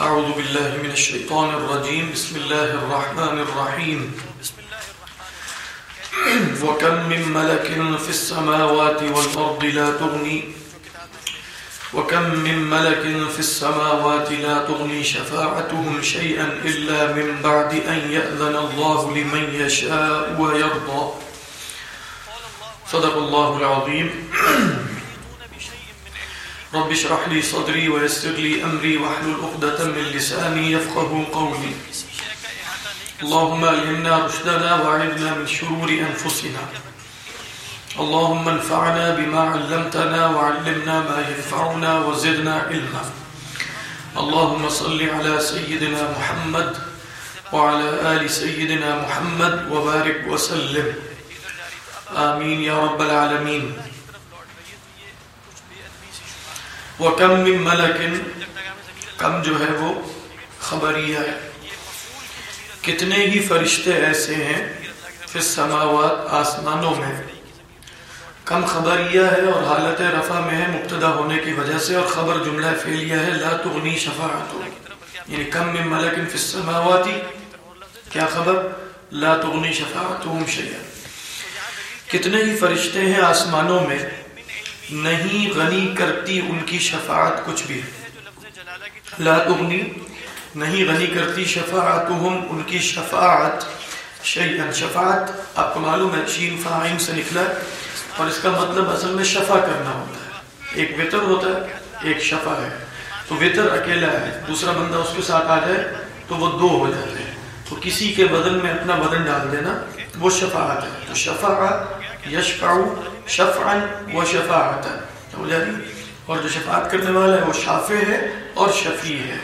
أعوذ بالله من الشيطان الرجيم. بسم الله الرحمن الرحيم. وكم من ملك في السماوات والأرض لا تغني وكم من ملك في السماوات لا تغني شفاعتهم شيئا إلا من بعد أن يأذن الله لمن يشاء ويرضى. صدق الله العظيم. رب اشرح لي صدري ويسر لي أمري واحلل عقدة من لساني يفقه قولي. اللهم ألهمنا رشدنا وأعذنا من شرور أنفسنا. اللهم انفعنا بما علمتنا وعلمنا ما ينفعنا وزدنا علما. اللهم صل على سيدنا محمد وعلى آل سيدنا محمد وبارك وسلم. آمين يا رب العالمين. وَكَمْ مِن مَلَكٍ؟ کم جو ہے وہ خبریہ ہے۔ کتنے ہی فرشتے ایسے ہیں فی السماوات آسمانوں میں۔ کم خبریہ ہے اور حالت رفع میں ہے مبتدا ہونے کی وجہ سے اور خبر جملہ فعلیہ ہے، لا تغنی شفاعتو یعنی کم من ملک فی السماواتی کیا خبر؟ لا تغنی شفاعتهم شیئا۔ کتنے ہی فرشتے ہیں آسمانوں میں نہیں غنی کرتی ان کی شفاعت کچھ بھی۔ لا تغنی، نہیں غنی کرتی شفاعتهم ان کی شفاعت شیئا۔ شفاعت آپ کو معلوم ہے، شین فاہم سے نکلا اور اس کا مطلب اصل میں شفا کرنا ہوتا ہے۔ ایک وطر ہوتا ہے، ایک شفا ہے۔ تو وطر اکیلا ہے، دوسرا بندہ اس کے ساتھ آ جائے تو وہ دو ہو جاتے ہیں۔ تو کسی کے بدن میں اپنا بدن ڈال دینا، وہ شفاعت ہے۔ تو شفاعت یشفع شفعا و شفاعتا۔ ہو جاتی اور جو شفاعت کرنے والا ہے وہ شافع ہے اور شفیع ہے۔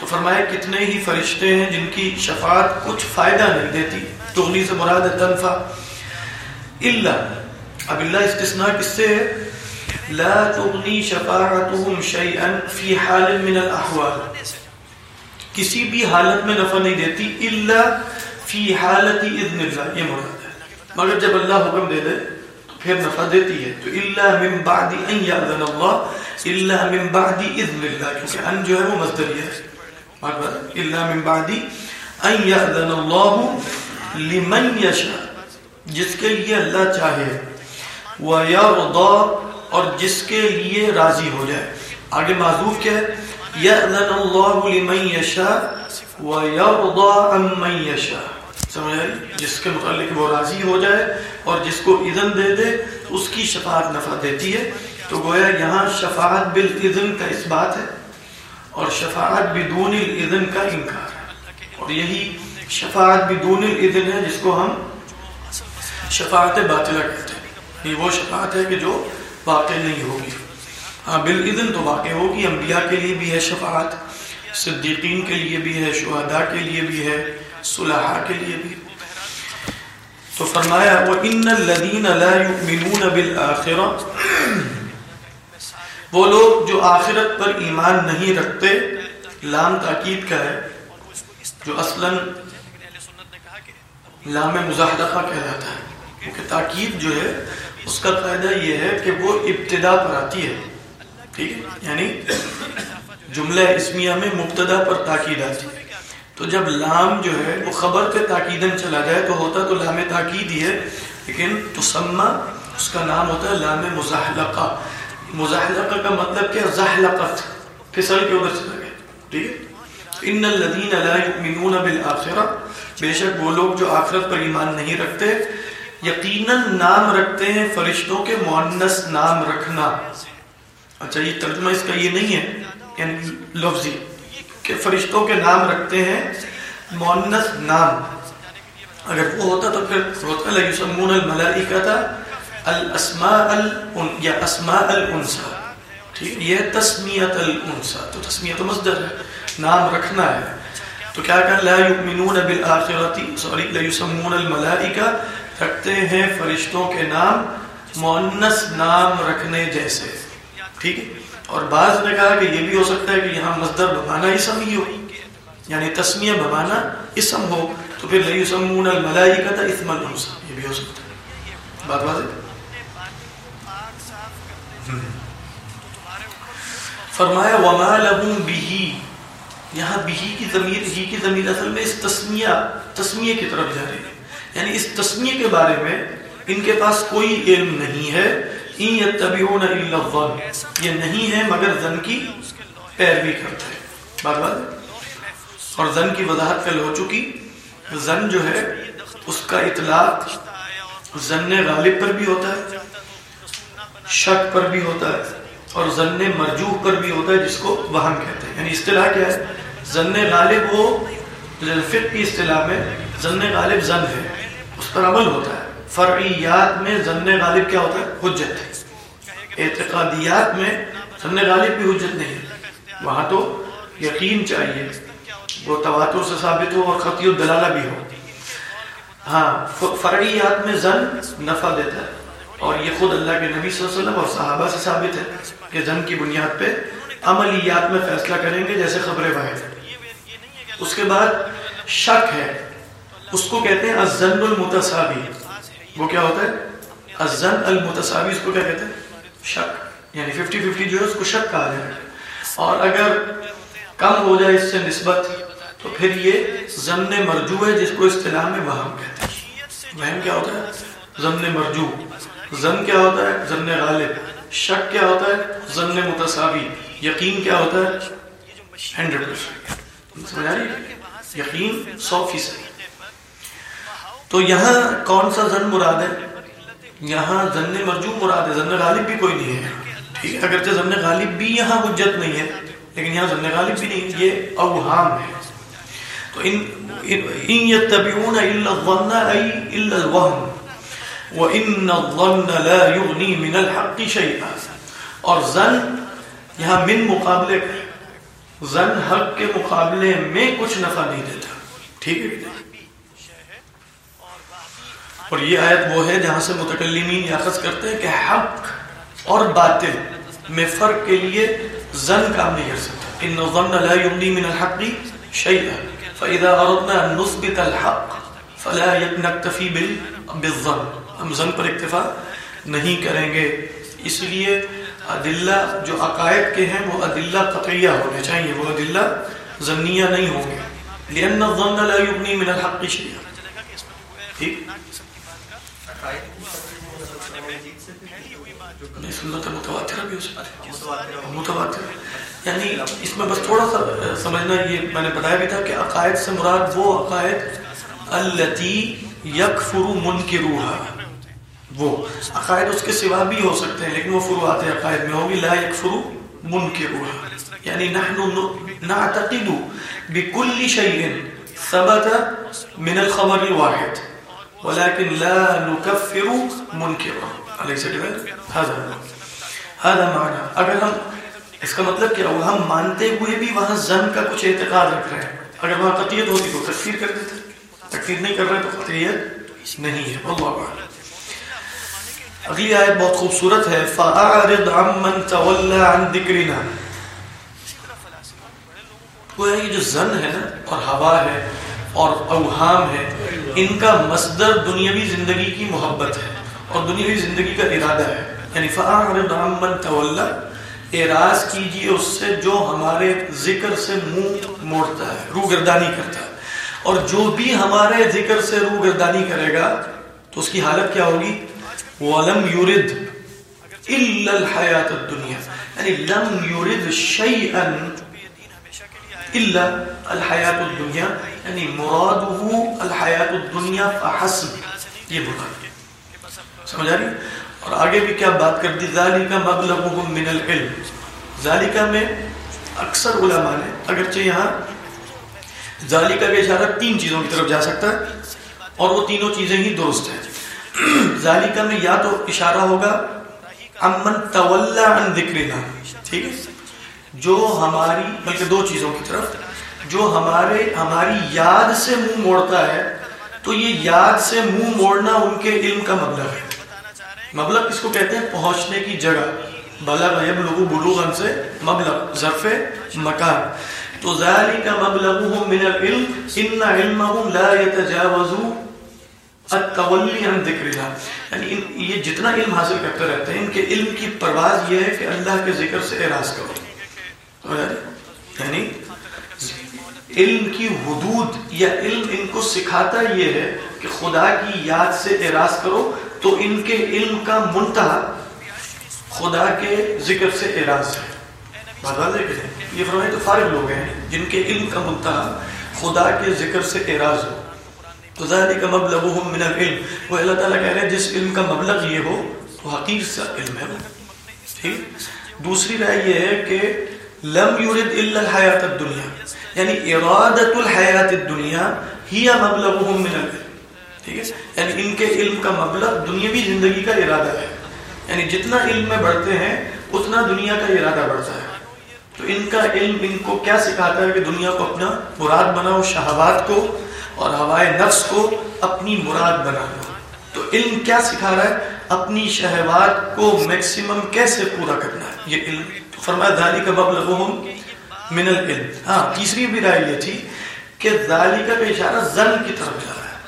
تو فرمایا، کتنے ہی فرشتے ہیں جن کی شفاعت کچھ فائدہ نہیں دیتی۔ تغنی سے مراد تنفع۔ اللہ اب اللہ استثناء کس سے ہے؟ لا تغنی شفاعتهم شیئا فی حال من الاحوال کسی بھی حالت میں نفع نہیں دیتی، الا فی حالت اذن اللہ۔ یہ مراد ہے۔ مگر جب اللہ حکم دے دے پھر نفع دیتی ہے۔ تو الا من بعد ان یاذن اللہ الا من بعد اذن اللہ کیونکہ ان جو ہے وہ مصدریہ ہے۔ الا من بعد ان یاذن اللہ لمن یشاء جس کے لیے اللہ چاہے۔ وَيَرْضَى، اور جس کے لیے راضی ہو جائے۔ آگے معذوف کیا ہے؟ يَأْذَنَ اللَّهُ لِمَنْ يَشَاء، وَيَرْضَى عَمَّنْ يَشَاء۔ سمجھ جس کے متعلق وہ راضی ہو جائے اور جس کو اذن دے دے، اس کی شفاعت نفع دیتی ہے۔ تو گویا یہاں شفاعت بالاذن کا اس بات ہے اور شفاعت بدون الاذن کا انکار ہے۔ اور یہی شفاعت بدون الاذن ہے جس کو ہم شفاعت باطلہ کہتے ہیں۔ یہ وہ شفاعت ہے کہ جو واقع نہیں ہوگی۔ ہاں بالاذن تو واقع ہوگی، انبیاء کے لیے بھی ہے شفاعت، صدیقین کے لیے بھی ہے، شہداء کے لیے بھی ہے۔ صلحاء کے لیے بھی۔ تو فرمایا، وَإِنَّ الَّذِينَ لَا يُؤْمِنُونَ بِالْآخِرَةِ وہ لوگ جو آخرت پر ایمان نہیں رکھتے لام تاکید کا ہے، جو اصلاً لام مزاحدقہ کہلاتا ہے۔ کیونکہ تاکید جو ہے، اس کا قاعدہ یہ ہے کہ وہ ابتدا پر آتی ہے۔ ٹھیک ہے؟ یعنی جملہ اسمیہ میں مبتدا پر تاکید آتی ہے۔ تو جب لام جو ہے وہ خبر پہ تاکیدن چلا جائے تو ہوتا تو لام تاکید ہی ہے، لیکن تسمہ اس کا نام ہوتا ہے لام مزاحلقہ۔ مزاحلقہ کا مطلب کیا؟ زحلقت، پھسل کے ادھر چلا گیا۔ ٹھیک ہے؟ ان الذين لا يؤمنون بالاخره بے شک وہ لوگ جو آخرت پر ایمان نہیں رکھتے، یقیناً نام رکھتے ہیں فرشتوں کے مؤنث نام رکھنا۔ اچھا یہ ترجمہ اس کا یہ نہیں ہے یعنی لفظی کہ فرشتوں کے نام رکھتے ہیں، مؤنث نام۔ اگر وہ ہوتا تو پھر ہوتا ہے یسمون الملائکہ الاسماء یا اسماء الانسا ٹھیک، یہ تسمیت الانسا تو تسمیت مصدر ہے، نام رکھنا ہے۔ تو کیا کہا؟ لا یؤمنون بالآخرتی سوری، لا یسمون الملائکہ۔ رکھتے ہیں فرشتوں کے نام، مؤنث نام رکھنے جیسے۔ ٹھیک ہے؟ اور بعض نے کہا کہ یہ بھی ہو سکتا ہے کہ یہاں مصدر بمانا اسم ہی ہو یعنی تسمیہ بمانا اسم ہو، تو پھر لا یسمون الملائکہ اسم الانسا یہ بھی ہو سکتا ہے۔ بات واضح؟ فرمایا، وما لهم به یہاں بہی کی ضمیر، ہی کی ضمیر اصل میں اس تسمیہ تسمیہ کی طرف جا رہی ہے۔ یعنی اس تسمیہ کے بارے میں ان کے پاس کوئی علم نہیں ہے۔ یتبعون الا الظن. یہ نہیں ہے مگر زن کی پیروی کرتا ہے. بات بات اور زن کی وضاحت کل ہو چکی. زن جو ہے، اس کا اطلاق زن غالب پر بھی ہوتا ہے، شک پر بھی ہوتا ہے، اور زن مرجوح پر بھی ہوتا ہے، جس کو وہم کہتے ہیں. یعنی اصطلاح کیا ہے؟ زن غالب وہ فقہ کی اصطلاح میں زن غالب زن ہے، اس پر عمل ہوتا ہے. فرعیات میں زن غالب کیا ہوتا ہے؟ حجت ہے۔ اعتقادیات میں زن غالب بھی حجت نہیں ہے۔ وہاں تو یقین چاہیے۔ وہ تواتر سے ثابت ہو اور خطی الدلالہ بھی ہو۔ ہاں فرعیات میں زن نفع دیتا ہے۔ اور یہ خود اللہ کے نبی صلی اللہ علیہ وسلم اور صحابہ سے ثابت ہے کہ زن کی بنیاد پہ عملیات میں فیصلہ کریں گے جیسے خبر واحد اس کے بعد شک ہے۔ اس کو کہتے ہیں الزن المتصابی وہ کیا ہوتا ہے؟ الزن المتصابی اس کو کیا کہتے ہیں؟ شک. یعنی ففٹی ففٹی جو ہے، اس کو شک کہا جائے اور اگر کم ہو جائے اس سے نسبت، تو پھر یہ ضمن مرجو ہے، جس کو اصطلاح میں وہم کہتے ہیں۔ وہم کیا ہوتا ہے؟ ضمن مرجو۔ ضم کیا ہوتا ہے؟ ضمن غالب۔ شک کیا ہوتا ہے؟ ضمن متصابی یقین کیا ہوتا ہے؟ Hundred percent. سمجھ آ رہی یقین سو فیصد۔ تو یہاں کون سا زن مراد ہے؟ یہاں زن مرجو مراد ہے، زن غالب بھی کوئی نہیں ہے۔ ٹھیک ہے، اگرچہ زن غالب بھی یہاں حجت نہیں ہے، لیکن یہاں زن غالب بھی نہیں، یہ اوہام ہے۔ تو ان ان یتبعون الا الظن، ای الا الوهم وان الظن لا یغنی من الحق شیئا۔ اور زن یہاں من مقابلے زن حق کے مقابلے میں کچھ نفع نہیں دیتا۔ ٹھیک ہے۔ اور یہ آیت وہ ہے جہاں سے متکلمین یاخذ کرتے ہیں کہ حق اور باطل میں فرق کے لیے زن کام نہیں کر سکتا ان الظن لا يغني من الحق شيئا۔ فاذا اردنا ان نثبت الحق فلا نكتفي بالظن۔ ہم زن پر اکتفا نہیں کریں گے۔ اس لیے ادلہ جو عقائد کے ہیں وہ ادلہ قطعیہ ہونے چاہیے۔ وہ ادلہ ظنیہ نہیں ہوں گے۔ لان الظن لا يغني من الحق شيئا۔ ٹھیک؟ سنت متواترہ بھی ہو سکتا ہے۔ متواتر۔ یعنی اس میں بس تھوڑا سا سمجھنا یہ میں نے بتایا بھی تھا کہ عقائد سے مراد وہ عقائد التی یکفر منکروها وہ عقائد اس کے سوا بھی ہو سکتے ہیں لیکن وہ فروعات عقائد میں ہوگی لا یکفر منکروها یعنی نحن نعتقد بكل شيء ثبت من الخبر الواحد۔ ولكن لا نكفر منكرا أليس كذلك؟ هذا هذا معنى اگر ہم، اس کا مطلب کیا ہوا؟ ہم مانتے ہوئے بھی وہاں زن کا کچھ اعتقاد رکھ رہے ہیں۔ اگر وہاں قطعیت ہوتی تو تکفیر کر دیتے۔ تکفیر نہیں کر رہے تو قطعیت نہیں ہے۔ اللہ اعلم۔ اگلی آیت بہت خوبصورت ہے۔ فَأَعْرِضْ عَمَّنْ تَوَلَّ عَنْ ذِكْرِنَا وہ یہ جو زن ہے نا اور ہوا ہے اور اوہام ہے، ان کا مصدر دنیاوی زندگی کی محبت ہے اور دنیاوی زندگی کا ارادہ ہے۔ یعنی فَأَعْرِضْ عَمَّنْ تَوَلَّ اعراض کیجیے اس سے جو ہمارے ذکر سے منہ موڑتا ہے روح گردانی کرتا ہے۔ اور جو بھی ہمارے ذکر سے روح گردانی کرے گا، تو اس کی حالت کیا ہوگی؟ وَلَمْ يُرِدْ إِلَّا الْحَيَاةَ الدُّنْيَا۔ یعنی لم يُرِدْ شَيْئًا إِلَّا الْحَيَاةُ الدُّنْيَا یعنی مرادہ الحیات الدنیا فحسب. یہ بنا سمجھ آ رہی؟ اور آگے بھی کیا بات کر دی؟ ذالکہ مبلغهم من العلم۔ ذالکہ میں اکثر علماء نے اگرچہ یہاں ذالکہ کا اشارہ تین چیزوں کی طرف جا سکتا ہے، اور وہ تینوں چیزیں ہی درست ہیں۔ ذالکہ میں یا تو اشارہ ہوگا، امن تولا عن ذکرنا۔ ٹھیک ہے؟ جو ہماری بلکہ دو چیزوں کی طرف۔ جو ہمارے ہماری یاد سے منہ موڑتا ہے، تو یہ یاد سے منہ موڑنا ان کے علم کا مبلغ ہے۔ مبلغ کس کو کہتے ہیں؟ پہنچنے کی جگہ بلغ یبلغ بلوغا سے۔ مبلغ، ظرف مکان۔ تو ذالک مبلغهم من العلم، ان علمهم لا يتجاوز التولی عن ذکر اللہ یعنی یہ جتنا علم حاصل کرتے رہتے ہیں، ان کے علم کی پرواز یہ ہے کہ اللہ کے ذکر سے اعراض کرو۔ یعنی علم کی حدود یا علم ان کو سکھاتا یہ ہے کہ خدا کی یاد سے اعراض کرو تو ان کے علم کا منتہا خدا کے ذکر سے اعراض ہے۔ یہ فرمائے تو فارغ لوگ ہیں جن کے علم کا منتہا خدا کے ذکر سے اعراض ہو۔ تو ظاہر کا مبلغ من العلم۔ وہ اللہ تعالیٰ کہہ رہے ہیں، جس علم کا مبلغ یہ ہو تو حقیق سے علم ہے وہ۔ ٹھیک؟ دوسری رائے یہ ہے کہ لم یورد الا الحیات الدنیا یعنی ارادت الحیات الدنیا ہی مبلغهم من العلم. ٹھیک ہے؟ یعنی ان کے علم کا مبلغ دنیاوی زندگی کا ارادہ ہے. یعنی جتنا علم میں بڑھتے ہیں، اتنا دنیا کا ارادہ بڑھتا ہے. تو ان کا علم ان کو کیا سکھاتا ہے کہ دنیا کو اپنا مراد بناؤ، شہوات کو اور ہوائے نفس کو اپنی مراد بنانا. تو علم کیا سکھا رہا ہے؟ اپنی شہوات کو میکسیمم کیسے پورا کرنا ہے؟ یہ علم فرمایا دھالی کا مبلغهم من العلم۔ ہاں تیسری بھی رائے یہ تھی کہ ذالکہ کا اشارہ زن کی طرف جا رہا ہے۔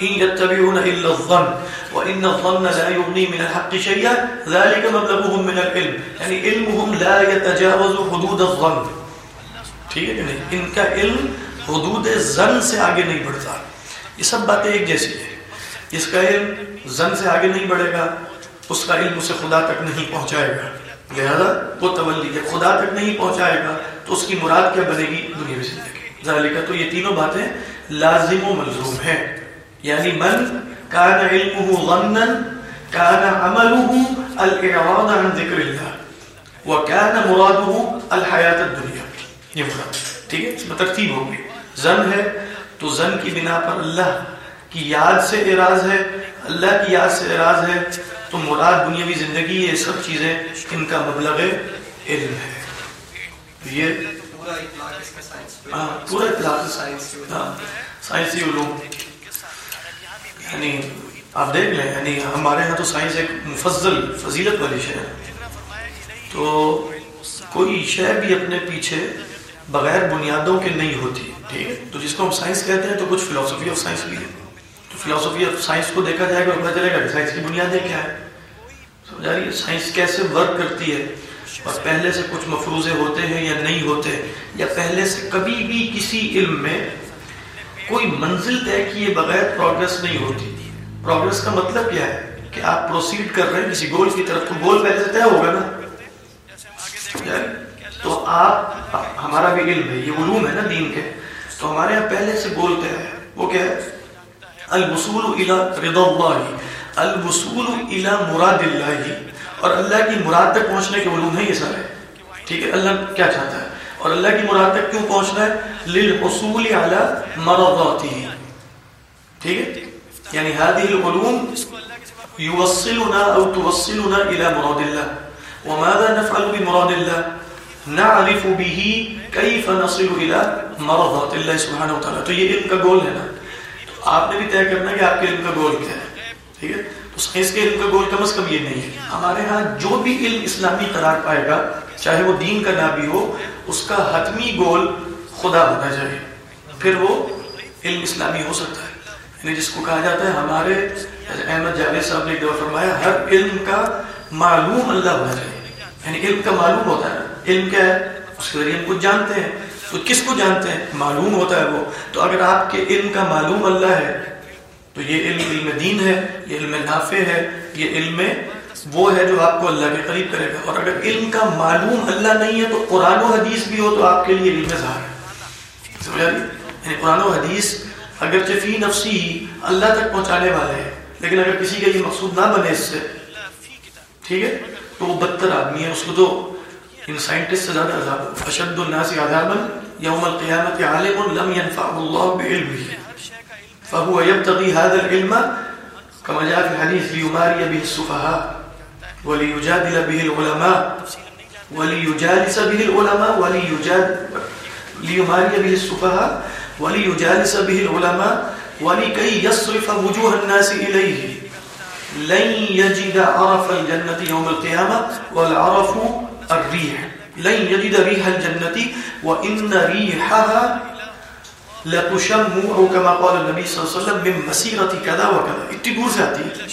ان يتبعون الا الظن، وان الظن لا يغني من الحق شيئا ذلك مبلغهم من العلم۔ یعنی علمهم لا يتجاوز حدود الظن۔ ٹھیک ہے کہ نہیں؟ ان کا علم حدود زن سے آگے نہیں بڑھتا۔ یہ سب باتیں ایک جیسی ہیں۔ جس کا علم زن سے آگے نہیں بڑھے گا، اس کا علم اسے خدا تک نہیں پہنچائے گا۔ لہذا وہ تولی، جب خدا تک نہیں پہنچائے گا، تو اس کی مراد کیا بنے گی؟ دنیا میں زندگی۔ ذالکہ تو یہ تینوں باتیں لازم و ملزوم ہیں۔ یعنی من کان علمه ظنا، کان عمله الاعراض عن ذکر اللہ وکان مراده الحیات الدنیا۔ یہ مراد۔ ٹھیک ہے؟ اس میں ترتیب ہوگی زن ہے، تو زن کی بنا پر اللہ کی یاد سے اعراض ہے، اللہ کی یاد سے اعراض ہے تو مراد دنیاوی زندگی یہ سب چیزیں ان کا مبلغ علم ہے۔ یہ پورا اطلاق سائنسی علوم۔ یعنی آپ دیکھ لیں یعنی ہمارے ہاں تو سائنس ایک مفضل فضیلت والی شے ہے۔ تو کوئی شے بھی اپنے پیچھے بغیر بنیادوں کے نہیں ہوتی ٹھیک ہے؟ تو جس کو ہم سائنس کہتے ہیں تو کچھ فلسفی آف سائنس بھی ہے۔ تو فلسفی آف سائنس کو دیکھا جائے گا پتہ چلے گا کہ سائنس کی بنیادیں کیا ہے سمجھا رہی ہے سائنس کیسے ورک کرتی ہے؟ اور پہلے سے کچھ مفروضے ہوتے ہیں یا نہیں ہوتے؟ یا پہلے سے کبھی بھی کسی علم میں کوئی منزل طے کیے بغیر پروگرس نہیں ہوتی۔ پروگرس کا مطلب کیا ہے؟ کہ آپ پروسیڈ کر رہے ہیں، کسی گول کی طرف۔ تو گول پہلے سے طے ہوگا نا۔ تو آپ، ہمارا بھی علم ہے، یہ علوم ہے نا دین کے۔ تو ہمارے یہاں پہلے سے گول طے ہے۔ وہ کیا ہے؟ الوصول الى رضا اللہ، الوصول الى مراد اللہ۔ اور اللہ کی مراد تک پہنچنے کے علوم ہیں یہ سارے۔ ٹھیک ہے، اللہ کیا چاہتا ہے؟ اور اللہ کی مراد تک کیوں پہنچنا ہے؟ للحصول على مرضاته۔ ٹھیک ہے یعنی هذه العلوم يوصلنا او توصلنا الى مراد الله وماذا نفعل بمراد الله نعرف به كيف نصل الى مرضات الله سبحانه وتعالى تو یہ علم کا گول ہے نا۔ آپ نے بھی طے کرنا کہ آپ کے علم کا گول کیا ہے، ٹھیک ہے؟ تو سائنس کے علم کا گول کم از کم یہ نہیں ہے۔ ہمارے ہاں جو بھی علم اسلامی قرار پائے گا، چاہے وہ دین کا نہ بھی ہو، اس کا حتمی گول خدا ہونا چاہیے پھر وہ علم اسلامی ہو سکتا ہے۔ یعنی جس کو کہا جاتا ہے، ہمارے احمد جاوید صاحب نے جو فرمایا، ہر علم کا معلوم اللہ ہونا چاہیے یعنی علم کا معلوم ہوتا ہے۔ علم کیا ہے؟ اس کے ذریعے ہم کچھ جانتے ہیں۔ تو کس کو جانتے ہیں؟ معلوم ہوتا ہے وہ۔ تو اگر آپ کے علم کا معلوم اللہ ہے، تو یہ علم علم دین ہے، یہ علم نافع ہے، یہ علم وہ ہے جو آپ کو اللہ کے قریب کرے گا۔ اور اگر علم کا معلوم اللہ نہیں ہے، تو قرآن و حدیث بھی ہو تو آپ کے لیے علم ظاہر ہے۔ سمجھا جی؟ یعنی قرآن و حدیث اگر فی نفسی اللہ تک پہنچانے والے ہیں، لیکن اگر کسی کا یہ مقصود نہ بنے اس سے، ٹھیک ہے؟ تو وہ بدتر آدمی ہے، اس کو تو ان سائنٹسٹ سے زیادہ عذاب اشد الناس عذابا یوم القیامت عالم لم ينفعه الله بعلمه. فهو يبتغي هذا العلم كما جاء في الحديث ليماري به السفهاء وليجادل به العلماء وليجالس به العلماء وليجاد ليماري به السفهاء وليجالس به العلماء ولكي يصرف وجوه الناس إليه. لن يجد عرف الجنة يوم القيامة والعرف الريح. لن يجد ريح الجنة وإن ريحها لتشم أو كما قال النبي صلى الله عليه وسلم من مسيرة كذا وكذا. اتنی دور سے آتی ہے.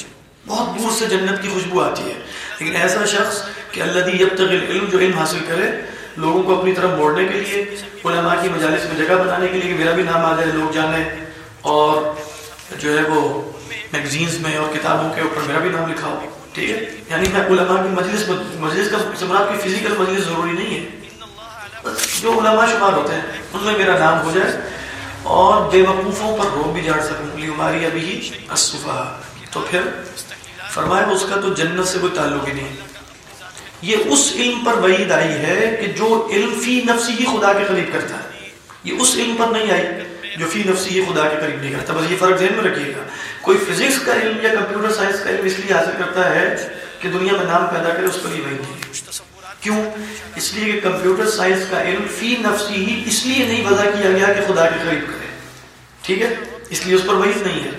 بہت دور سے جنت کی خوشبو آتی ہے. لیکن ایسا شخص کہ اللہ یبتغی العلم جو علم حاصل کرے، لوگوں کو اپنی طرف موڑنے کے لیے، علماء کی مجالس میں جگہ بنانے کے لیے کہ میرا بھی نام آ جائے، لوگ جانے اور جو ہے وہ میگزینز میں اور کتابوں کے اوپر میرا بھی نام لکھا ہو۔ ٹھیک ہے؟ یعنی میں علماء کی مجلس مجلس کا سمراج کی فزیکل مجلس ضروری نہیں ہے۔ جو علماء شمار ہوتے ہیں، ان میں میرا نام ہو جائے اور بے وقوفوں پر روک بھی جاڑ سکوں۔ لی ہماری ابھی ہی اصفا تو پھر فرمایا اس کا تو جنت سے کوئی تعلق ہی نہیں۔ یہ اس علم پر وعید آئی ہے کہ جو علم فی نفسی ہی خدا کے قریب کرتا ہے۔ یہ اس علم پر نہیں آئی جو فی نفسی ہی خدا کے قریب نہیں کرتا۔ بس یہ فرق ذہن میں رکھیے گا۔ کوئی فزکس کا علم یا کمپیوٹر سائنس کا علم اس لیے حاصل کرتا ہے کہ دنیا میں نام پیدا کرے اس پر ہی نہیں کیوں؟ اس لیے کہ کمپیوٹر سائنس کا علم فی نفسی ہی اس لیے نہیں وضع کیا گیا کہ خدا کے قریب کرے۔ ٹھیک ہے؟ اس لیے اس پر وہی نہیں ہے۔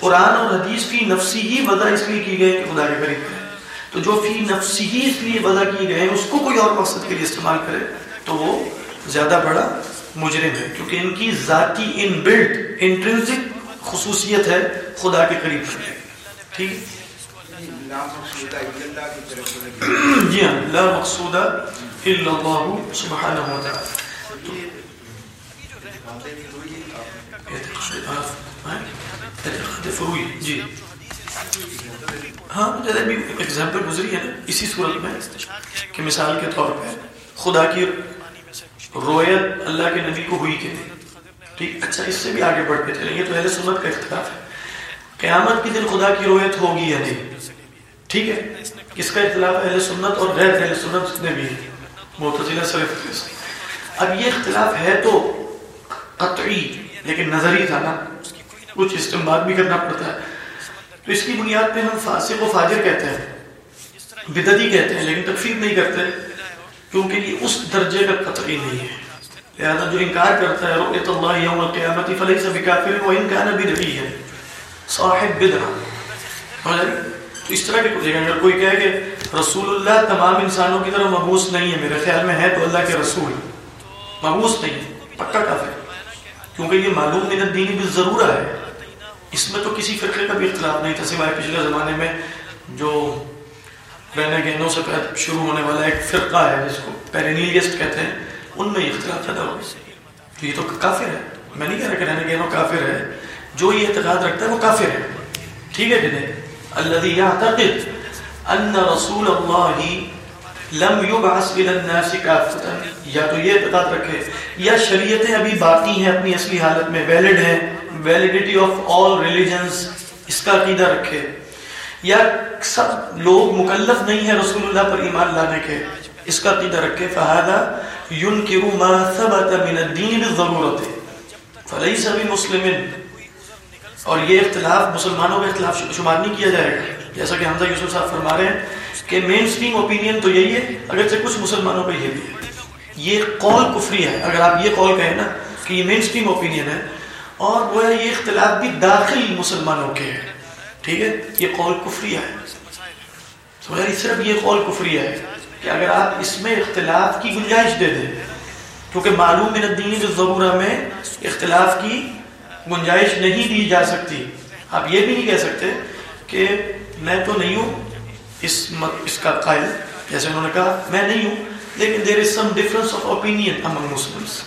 قرآن اور حدیث فی نفسی ہی وضع اس لیے کی گئے کہ خدا کے قریب کرے۔ تو جو فی نفسی ہی اس لیے وضع کیے گئے ہیں، اس کو کوئی اور مقصد کے لیے استعمال کرے، تو وہ زیادہ بڑا مجرم ہے۔ کیونکہ ان کی ذاتی ان بلڈ انٹرنسک خصوصیت ہے، خدا کے قریب کرنے ٹھیک؟ جی ہاں لا مقصودہ الا اللہ سبحانہ و تعالی۔ فروئی جی۔ ہاں جیسے بھی ایگزامپل گزری ہے نا، اسی صورت میں کہ مثال کے طور پہ خدا کی رویت اللہ کے نبی کو ہوئی کہ نہیں ٹھیک اچھا اس سے بھی آگے بڑھ کے چلیں۔ یہ تو اہل سنت کا اختلاف ہے۔ قیامت کے دن خدا کی رویت ہوگی یا نہیں؟ ٹھیک ہے، کس کا اختلاف؟ اہل سنت اور غیر اہل سنت میں بھی۔ معتزلہ صرف اب یہ اختلاف ہے تو قطعی، لیکن نظری تھا نا۔ کچھ استعمال بھی کرنا پڑتا ہے۔ تو اس کی بنیاد پہ ہم فاسق و فاجر کہتے ہیں بددی کہتے ہیں، لیکن تکفیر نہیں کرتے، کیونکہ یہ اس درجے کا قطعی نہیں ہے۔ لہذا جو انکار کرتا ہے رؤیت اللہ یوم القیامت فلیس بکافر و ان کان بدعی ہے، صاحب بدعہ۔ ہو تو اس طرح کے کچھ اگر کوئی کہے کہ رسول اللہ تمام انسانوں کی طرح مبوس نہیں ہے، میرے خیال میں ہے تو اللہ کے رسول مبوس نہیں ہے، پکا کافر کیونکہ یہ معلوم من الدین بھی ضرورہ ہے۔ اس میں تو کسی فرقے کا بھی اختلاف نہیں تھا، سوائے پچھلے زمانے میں جو رہنے گینوں سے شروع ہونے والا ایک فرقہ ہے، جس کو پیرینیلسٹ کہتے ہیں۔ ان میں اختلاف پیدا ہو تو یہ تو کافر ہے۔ میں نہیں کہہ رہا کہ رہنے گینوں کافر ہے۔ جو یہ اعتقاد رکھتا ہے وہ کافر ہے۔ ٹھیک ہے کہ الذي يعتقد ان رسول الله لم يبعث الى الناس كافه یا تو یہ اعتقاد رکھے۔ یا شریعتیں ابھی باقی ہیں اپنی اصلی حالت میں ویلڈ ہیں۔ ویلیڈیٹی آف آل ریلیجنز اس کا عقیدہ رکھے۔ یا سب لوگ مکلف نہیں ہیں رسول اللہ پر ایمان لانے کے۔ اس کا عقیدہ رکھے۔ فہذا ينكر ما ثبت من الدين بالضرورت فليس بمسلم. اور یہ اختلاف مسلمانوں کا اختلاف شمار نہیں کیا جائے گا. جیسا کہ حمزہ یوسف صاحب فرما رہے ہیں کہ مین سٹریم اوپینین تو یہی ہے، اگرچہ کچھ مسلمانوں کا یہ بھی ہے۔ یہ قول کفری ہے۔ اگر آپ یہ قول کہیں نا کہ یہ مین سٹریم اوپینین ہے، اور وہ ہے یہ اختلاف بھی داخل مسلمانوں کے ہے۔ ٹھیک ہے؟ یہ قول کفری ہے۔ صرف یہ قول کفری ہے۔ کہ اگر آپ اس میں اختلاف کی گنجائش دے دیں، کیونکہ معلوم من الدین جو ضرورہ میں اختلاف کی گنجائش نہیں دی جا سکتی۔ آپ یہ بھی نہیں کہہ سکتے کہ میں تو نہیں ہوں اس اس کا قائل، جیسے انہوں نے کہا، میں نہیں ہوں، لیکن there is some difference of opinion among Muslims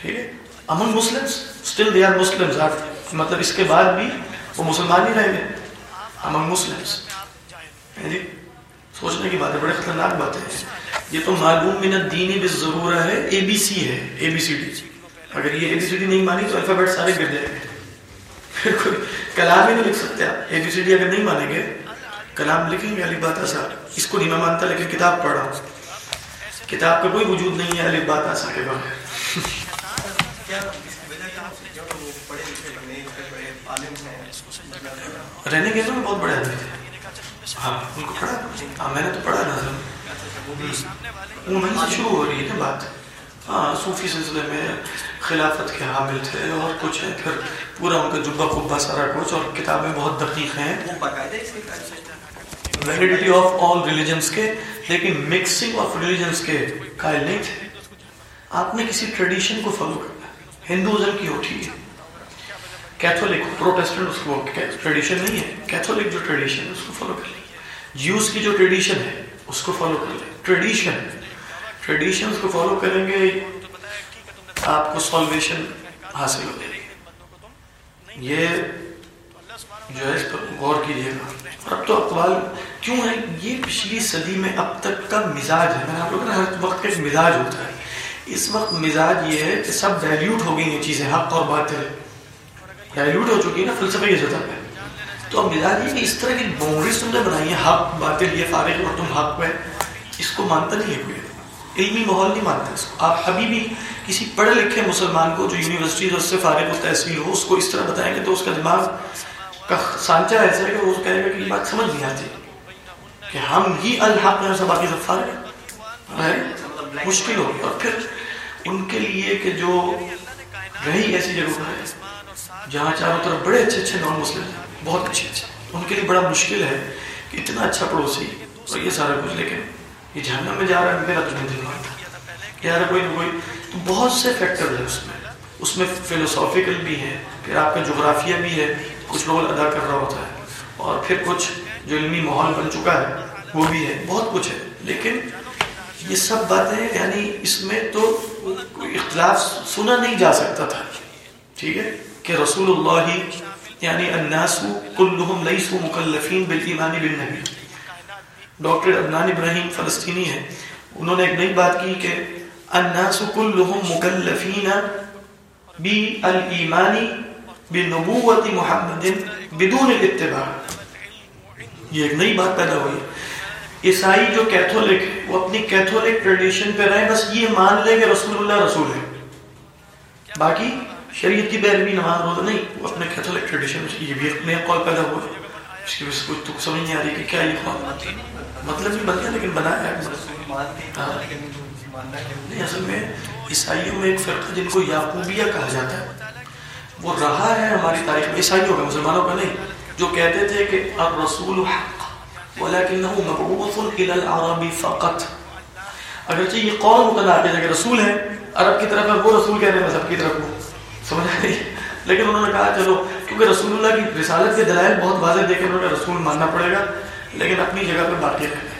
ٹھیک ہے؟ Among Muslims still they are Muslims مطلب اس کے بعد بھی وہ مسلمان ہی رہیں گے۔ امنگ ہاں مسلمس جی؟ سوچنے کی بات ہے، بڑے خطرناک باتیں یہ تو معلوم من الدین بالضرورہ ہے اے بی سی ہے اے بی سی ڈی اگر یہ اے بی سی ڈی نہیں مانی تو الفابیٹ سارے گر جائیں گے۔ کلام ہی نہیں لکھ سکتے آپ۔ اے بی سی ڈی اگر نہیں مانیں گے، کلام لکھیں گے، علی بات آسا اس کو نہیں میں مانتا، لیکن کتاب پڑھ رہا ہوں۔ کتاب کا کوئی وجود نہیں ہے علی بات آسا کے بغیر رہنے کے بہت بڑے آدمی تھے۔ ہاں ان کو پڑھا۔ ہاں میں نے تو پڑھا نظر وہ میں سے شروع ہو رہی ہے نا بات ہاں صوفی سلسلے میں خلافت کے حامل تھے اور کچھ ہیں۔ پھر پورا ان کا جبہ قبہ سارا کچھ اور کتابیں بہت دقیق ہیں۔ ویلیڈیٹی آف آل ریلیجنس کے لیکن مکسنگ آف ریلیجنس کے قائل نہیں تھے۔ آپ نے کسی ٹریڈیشن کو فالو کرنا ہندوازم کی ہوتی ہے۔ کیتھولک پروٹیسٹنٹ اس کو ٹریڈیشن نہیں ہے۔ کیتھولک جو ٹریڈیشن ہے اس کو فالو کر لیں جیوز کی جو ٹریڈیشن ہے، اس کو فالو کر لیں. ٹریڈیشن ٹریڈیشنز کو فالو کریں گے، آپ کو سالویشن حاصل ہو جائے گی. یہ جو ہے اس پر غور کیجیے گا. اور اب تو اقوال کیوں ہے یہ پچھلی صدی میں اب تک کا مزاج ہے. میں آپ لوگ ہر وقت کا ایک مزاج ہوتا ہے. اس وقت مزاج یہ ہے کہ سب ڈائلیوٹ ہو گئی یہ چیزیں، حق اور باطل. ڈائلیوٹ ہو چکی ہے نا فلسفے کی سطح پہ تو اب مزاج یہ کہ اس طرح کی باؤنڈریز تم نے بنائی ہے حق، باطل، یہ فارغ اور تم حق پہ اس کو مانتا نہیں ہے کوئی۔ علمی ماحول نہیں مانتا۔ اس کو آپ ابھی بھی کسی پڑھے لکھے مسلمان کو جو یونیورسٹی اس سے فارغ و تحصیل ہو، اس کو اس طرح بتائیں گے تو اس کا دماغ کا سانچہ ایسا ہے کہ وہ کہے گا کہ یہ بات سمجھ نہیں آتی۔ کہ ہم ہی الحق میں سے باقی سب فارغ ہے؟ مشکل ہوگی اور پھر ان کے لیے کہ جو رہی ایسی جگہ ہے، جہاں چاروں طرف بڑے اچھے اچھے نان مسلم ہیں۔ بہت اچھے اچھے ان کے لیے بڑا مشکل ہے کہ اتنا اچھا پڑوسی اور یہ سارا کچھ، لیکن یہ جہنم میں جا رہا ہے، میرا تمہیں دل مانتا۔ یار کوئی نہ کوئی، تو بہت سے فیکٹر ہیں اس میں۔ اس میں فلوسافیکل بھی ہے پھر آپ کا جغرافیہ بھی ہے، کچھ رول ادا کر رہا ہوتا ہے۔ اور پھر کچھ جو علمی ماحول بن چکا ہے، وہ بھی ہے۔ بہت کچھ ہے۔ لیکن یہ سب باتیں یعنی اس میں تو کوئی اختلاف سنا نہیں جا سکتا تھا۔ ٹھیک ہے؟ کہ رسول اللہ یعنی الناس کلہم لیسو مکلفین بالایمان بالنبی۔ ڈاکٹر عدنان ابراہیم فلسطینی ہے انہوں نے ایک نئی بات کی کہ الناس کلہم مکلفین بالایمان بنبوت محمد بدون الاتباع۔ یہ ایک نئی بات پیدا ہوئی۔ عیسائی جو کیتھولک وہ اپنی کیتھولک ٹریڈیشن پہ رہے، بس یہ مان لے کہ رسول اللہ رسول ہے باقی شریعت کی پیروی نماز روزہ نہیں، وہ اپنے کیتھولک ٹریڈیشن میں، یہ بھی ایک نیا قول پیدا ہوا۔ ہے اس کی وجہ سے کچھ تو سمجھ نہیں آ رہی کہ کیا یہ قول مطلب بھی بن لیکن بنایا ہے۔ ہاں۔ نہیں، اصل میں عیسائیوں میں ایک فرقہ جن کو یعقوبیہ کہا جاتا ہے، وہ رہا ہے ہماری تاریخ میں۔ عیسائیوں کا مسلمانوں کا نہیں۔ جو کہتے تھے کہ اب رسول حق ولكنه مبعوث الى العرب فقط۔ اگرچہ یہ قول متناقض ہے کہ رسول ہے، عرب کی طرف ہے، وہ رسول کہہ رہے ہیں سب کی طرف وہ سمجھ رہے لیکن انہوں نے کہا، چلو، کیونکہ رسول اللہ کی رسالت کے دلائل بہت واضح دیکھے انہوں نے، رسول ماننا پڑے گا، لیکن اپنی جگہ پہ باقی رہنا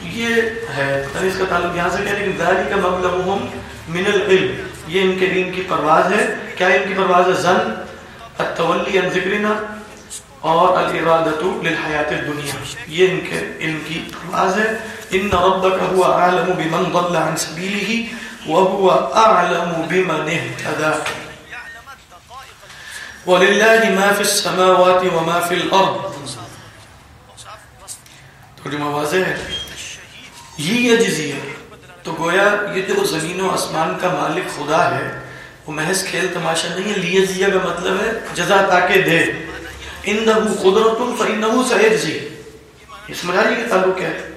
تو یہ ہے، پتہ نہیں اس کا تعلق یہاں سے کہہ رہے کہ ذالک مبلغهم من العلم، یہ ان کے دین کی پرواز ہے۔ کیا ان کی پرواز ہے؟ زن التولی عن ذکرنا، اور الارادت للحیات الدنیا۔ یہ ان کے، ان کی پرواز ہے۔ ان ربک هو اعلم بمن ضل عن سبیلہ وهو اعلم بمن اهتدى. وللہ ما فی السماوات وما فی الارض ترجمہ واضح ہے؟ یہ یجزی ہے تو گویا یہ جو زمین و اسمان کا مالک خدا ہے، وہ محض کھیل تماشا نہیں ہے لیجزیہ کا مطلب ہے جزا تاکہ دے۔ انہو قدرتن فانہو سیجزی۔ یہ سمجھ آئیے کہ تعلق کیا ہے؟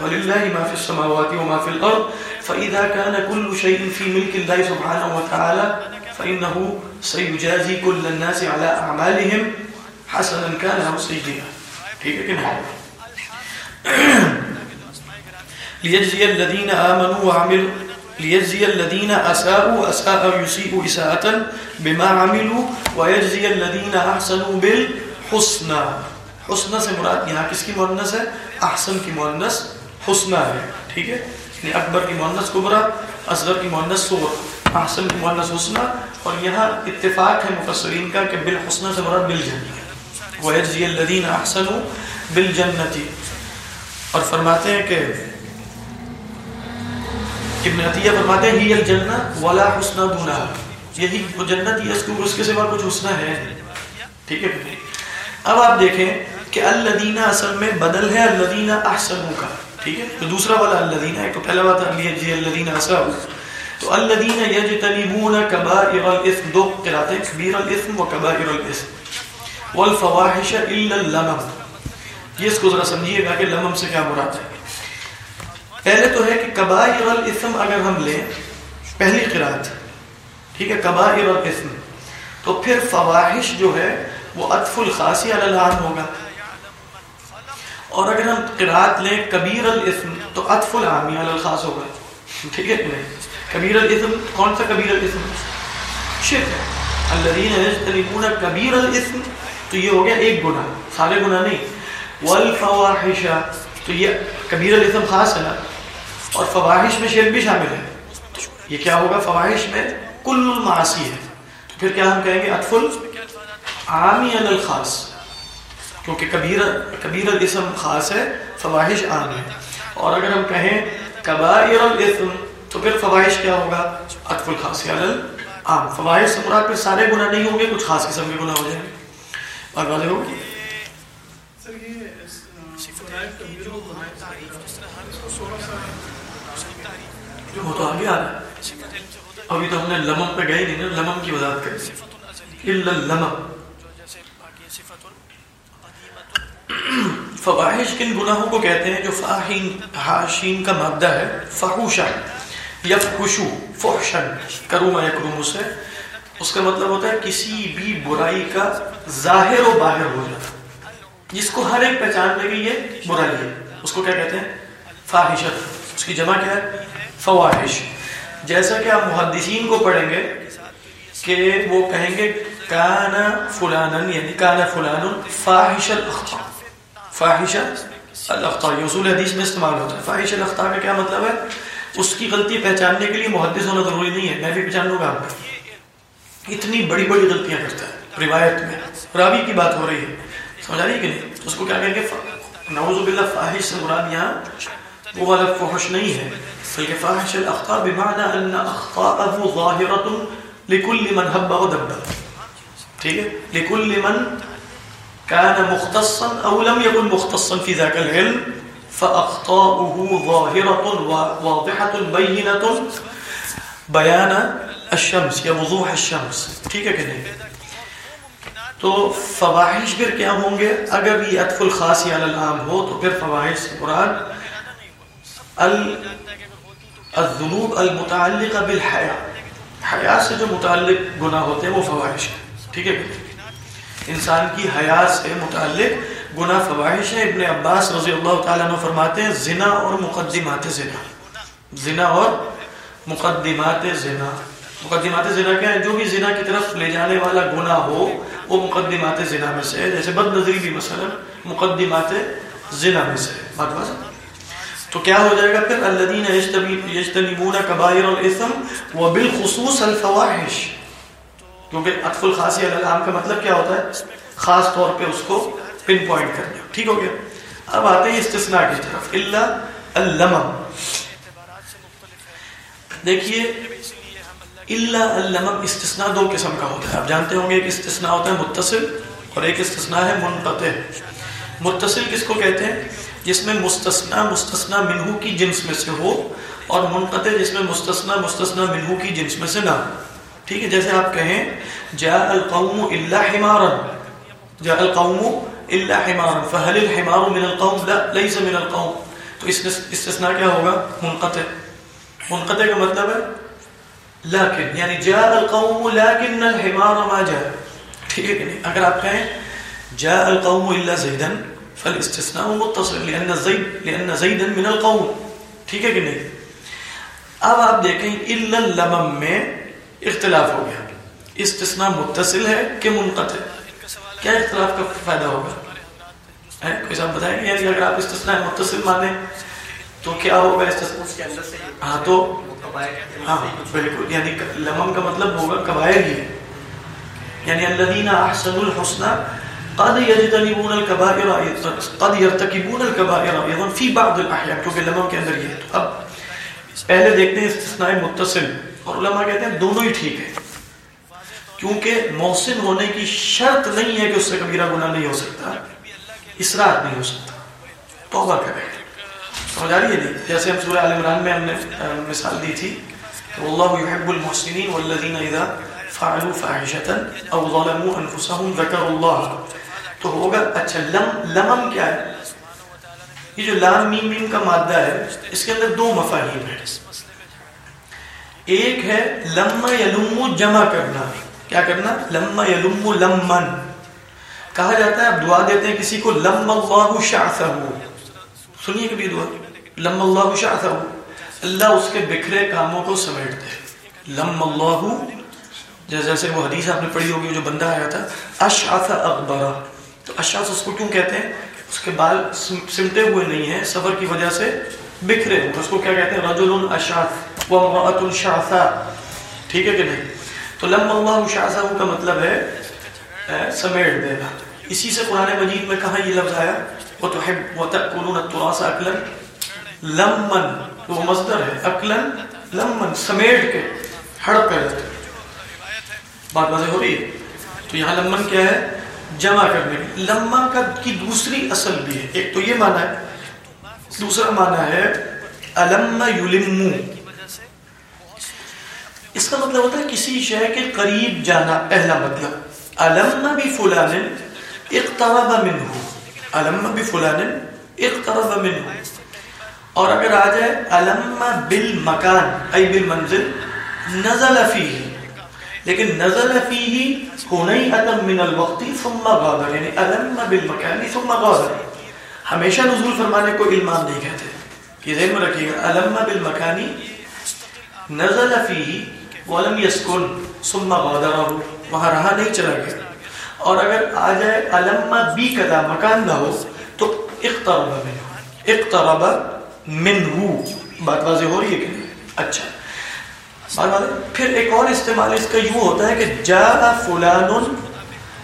وللہ ما فی السماوات وما فی الارض فاذا كان كل شيء في ملك الله سبحانه وتعالى فانه سيجازي كل الناس على اعمالهم حسنا كان او سيئا ٹھیک ہے کہ نہیں؟ ليجزي الذين آمنوا وعملوا ليجزي الذين أساءوا أساء يسيئوا إساءة بما عملوا ويجزي الذين أحسنوا بالحسنى حسنى سے مراد یہاں کس کی مؤنث ہے؟ احسن کی مؤنث حسنى ہے، ٹھیک ہے؟ یعنی اکبر کی مؤنث کبرا، اصغر کی مؤنث صغرا، احسن کی مؤنث حسنى اور یہاں اتفاق ہے مفسرین کا کہ بالحسنى سے مراد بالجنہ۔ ويجزي الذين احسنوا بالجنة۔ اور فرماتے ہیں کہ ابن عطیہ فرماتے ہیں، ہی الجنہ ولا حسنہ دونا یہی وہ جنت ہی اس کو، اس کے سوا کچھ حسنہ ہے۔ ٹھیک ہے؟ اب آپ دیکھیں کہ الذین اصل میں بدل ہے الذین احسنوا کا ٹھیک ہے؟ تو دوسرا والا الذین ایک تو پہلا بات ہے جی الذین تو الذین یجتنبون کبائر الاثم دو قراءتیں کبیر الاثم و کبائر الاثم والفواحش الا اللمم. یہ اس کو ذرا سمجھیے گا کہ لمم سے کیا مراد ہے؟ پہلے تو ہے کہ کبائر الاسم اگر ہم لیں، پہلی قرآت ٹھیک ہے، کبائر الاسم. تو پھر فواحش جو ہے، وہ اطف الخاصی الان ہوگا. اور اگر ہم قرآت لیں کبیر الاسم، تو اطف العامی الخاص ہوگا ٹھیک ہے نہیں؟ کبیر الاسم، کون سا کبیر الاسم؟ شرک ہے۔ الذین یجتنبون کبیر الاسم، تو یہ ہو گیا ایک گناہ، سارے گناہ نہیں۔ والفواحش، تو یہ کبیر الاسم خاص ہے نا۔ اور فواہش میں شرک بھی شامل ہے۔ یہ کیا ہوگا؟ فواہش میں کل المعاصی ہے۔ تو پھر کیا ہم کہیں گے؟ اطف العامی الخاص۔ کیونکہ کبیر کبیر الاسم خاص ہے فواہش عام ہے۔ اور اگر ہم کہیں کبائر الاسم تو پھر فواہش کیا ہوگا؟ اطف الخاص عام۔ فواہش سے مراد پھر سارے گناہ نہیں ہوں گے کچھ خاص قسم کے گناہ ہو جائیں گے۔ اور واضح ہو وہ تو آگے آ رہا ہے۔ ابھی تو ہم نے لمم پہ گئے نہیں لمم کی وضاحت کری۔ لمم فواہش کن گناہوں کو کہتے ہیں جو فاہین حاشین کا مادہ ہے، فحوشا، یفحشو فحشن کروما یکروم سے اس کا مطلب ہوتا ہے کسی بھی برائی کا ظاہر و باہر ہو جاتا جس کو ہر ایک پہچان لگے یہ برائی ہے۔ اس کو کیا کہتے ہیں؟ فاحشت۔ اس کی جمع کیا ہے؟ فواہش جیسا کہ آپ محدثین کو پڑھیں گے کہ وہ کہیں گے، کانا فلانن یعنی کانا فلان فاحش الاخطاء فاحش الاخطاء یہ اصول حدیث میں استعمال ہوتا ہے۔ فاحش الاخطاء کا کیا مطلب ہے؟ اس کی غلطی پہچاننے کے لیے محدث ہونا ضروری نہیں ہے میں بھی پہچان لوں گا۔ آپ کو اتنی بڑی بڑی غلطیاں کرتا ہے روایت میں۔ راوی کی بات ہو رہی ہے۔ سمجھ آ رہی کہ نہیں؟ اس کو کیا کہیں گے؟ نعوذ باللہ فاحش سے مراد یہاں وہ والا فحش نہیں ہے بلکہ فاحش الاخطاء بمعنى ان اخطاءه ظاهره لكل من هب ودب ٹھیک ہے؟ لكل من كان مختصا او لم يكن مختصا في ذاك العلم فاخطاؤه ظاهره واضحه بينه بيان الشمس، یا وضوح الشمس. ٹھیک ہے کہ نہیں؟ تو فواحش پھر کیا ہوں گے؟ اگر یہ عطف الخاص العام ہو، تو پھر فواحش سے مراد الذنوب المتعلقہ بالحیا. حیا سے جو متعلق گناہ ہوتے ہیں، وہ فواہش ہے ٹھیک ہے انسان کی حیا سے متعلق گناہ فواہش ہے۔ ابن عباس رضی اللہ تعالیٰ عنہ فرماتے ہیں، زنا اور مقدمات زنا۔ زنا اور مقدمات زنا۔ مقدمات زنا کیا ہے جو بھی زنا کی طرف لے جانے والا گناہ ہو، وہ مقدمات زنا میں سے ہے۔ جیسے بد نظری بھی مثلا مقدمات زنا میں سے ہے۔ بات بات۔ تو کیا ہو جائے گا؟ پھر الذین یجتنبون کبائر الاثم وبالخصوص الفواحش کیونکہ عطف الخاصی الالام کا مطلب کیا ہوتا ہے؟ خاص طور پہ اس کو پن پوائنٹ کرنا ٹھیک ہو گیا؟ اب آتے ہیں استثناء کی طرف۔ الا اللمم دیکھیے، الا اللمم استثناء دو قسم کا ہوتا ہے۔ آپ جانتے ہوں گے ایک استثناء ہوتا ہے متصل اور ایک استثناء ہے منقطع۔ متصل کس کو کہتے ہیں؟ جس میں مستثنا مستثنا منہو کی جنس میں سے ہو اور منقطع جس میں مستثنا مستثنا منہو کی جنس میں سے نہ ہو۔ ٹھیک ہے، جیسے آپ کہیں، جاء القوم الا حمارا جاء القوم الا حمارا فهل الحمار من القوم؟ لا، ليس من القوم۔ تو اس استثناء کیا ہوگا؟ منقطع۔ منقطع کا مطلب ہے، لیکن یعنی جاء القوم لكن الحمار ما جاء۔ ٹھیک ہے اگر آپ کہیں، جاء القوم الا زیدا فالاستثناء متصل لان زید لان زیدا من القوم۔ ٹھیک ہے کہ نہیں؟ اب آپ دیکھیں، الا اللمم میں اختلاف ہو گیا۔ استثناء متصل ہے کہ منقطع۔ کیا اختلاف کا فائدہ ہوگا؟ کوئی صاحب بتائیں گے یعنی اگر آپ استثناء متصل مانیں تو کیا ہوگا استثناء ہاں تو ہاں بالکل۔ یعنی لمم کا مطلب ہوگا کبائر ہی۔ یعنی الذین احسنوا الحسنى قد يجتنبون الكبائر قد يرتكبون الكبائر ايضا في بعض الاحيان کیونکہ لمم کے اندر یہ ہے۔ اب پہلے دیکھتے ہیں استثناء متصل۔ اور علماء کہتے ہیں دونوں ہی ٹھیک ہے کیونکہ محسن ہونے کی شرط نہیں ہے کہ اس سے کبیرہ گناہ نہیں ہو سکتا۔ اسرار نہیں ہو سکتا۔ توبہ کرے سمجھ آ رہی ہے نہیں؟ جیسے ہم سورہ عال عمران میں ہم نے مثال دی تھی کہ اللہ یحب المحسنین والذین اذا فعلوا فاحشة او ظلموا انفسهم ذکر اللہ۔ تو ہوگا اچھا لم، لمم کیا ہے؟ یہ جو لام، میم میم کا مادہ ہے، اس کے اندر دو مفاہیم ہیں۔ ایک ہے لما یلم جمع کرنا۔ کیا کرنا؟ لما یلم لمن۔ کہا جاتا ہے، اب دعا دیتے ہیں کسی کو، لم اللہ شعثہ۔ سنیے کبھی دعا۔ لم اللہ شعثہ۔ اللہ اس کے بکھرے کاموں کو سمیٹ دے لم اللہ، جیسے وہ حدیث آپ نے پڑھی ہوگی، جو بندہ آیا تھا، اشعث اغبرہ۔ تو اشعث اس کو کیوں کہتے ہیں؟ اس کے بال سمٹے ہوئے نہیں ہیں، سفر کی وجہ سے بکھرے ہوں اس کو کیا کہتے ہیں؟ رجل اشاف و امرأت شعثا ٹھیک ہے کہ نہیں؟ تو لم اللہ شعثا کا مطلب ہے سمیٹ دینا۔ اسی سے قرآن مجید میں کہاں یہ لفظ آیا؟ وتحب وتأكلون التراث اكلا لمن وہ مصدر ہے اکلن لمن سمیٹ کے، ہڑپ کر دیتے بات واضح ہو رہی ہے؟ تو یہاں لمن کیا ہے؟ جمع کرنے کی لما کا کی دوسری اصل بھی ہے۔ ایک تو یہ معنی ہے، دوسرا معنی ہے علم یلمو اس کا مطلب ہوتا ہے کسی شے کے قریب جانا، پہلا مطلب۔ علم بھی فلان اقترب منہ۔ علم بھی فلان اقترب منہ۔ اور اگر آ جائے علم بالمکان، ای بالمنزل، نزل فیہ۔ لیکن نزل فیہ ہونی اتم من الوقت، ثم غادر یعنی علم بالمکان، ثم غادر ہمیشہ نزول فرمانے کو علمان نہیں کہتے۔ یہ ذہن میں رکھیے گا علم بالمکانی نزل فیہ۔ ولم یسکن ثم غادر وہاں رہا نہیں، چلا گیا۔ اور اگر آ جائے علم بی کدا مکان نہ ہو، تو اقترب منہ اقترب منہ۔ بات واضح ہو رہی ہے کہ اچھا۔ پھر ایک اور استعمال اس کا یوں ہوتا ہے کہ جا فلان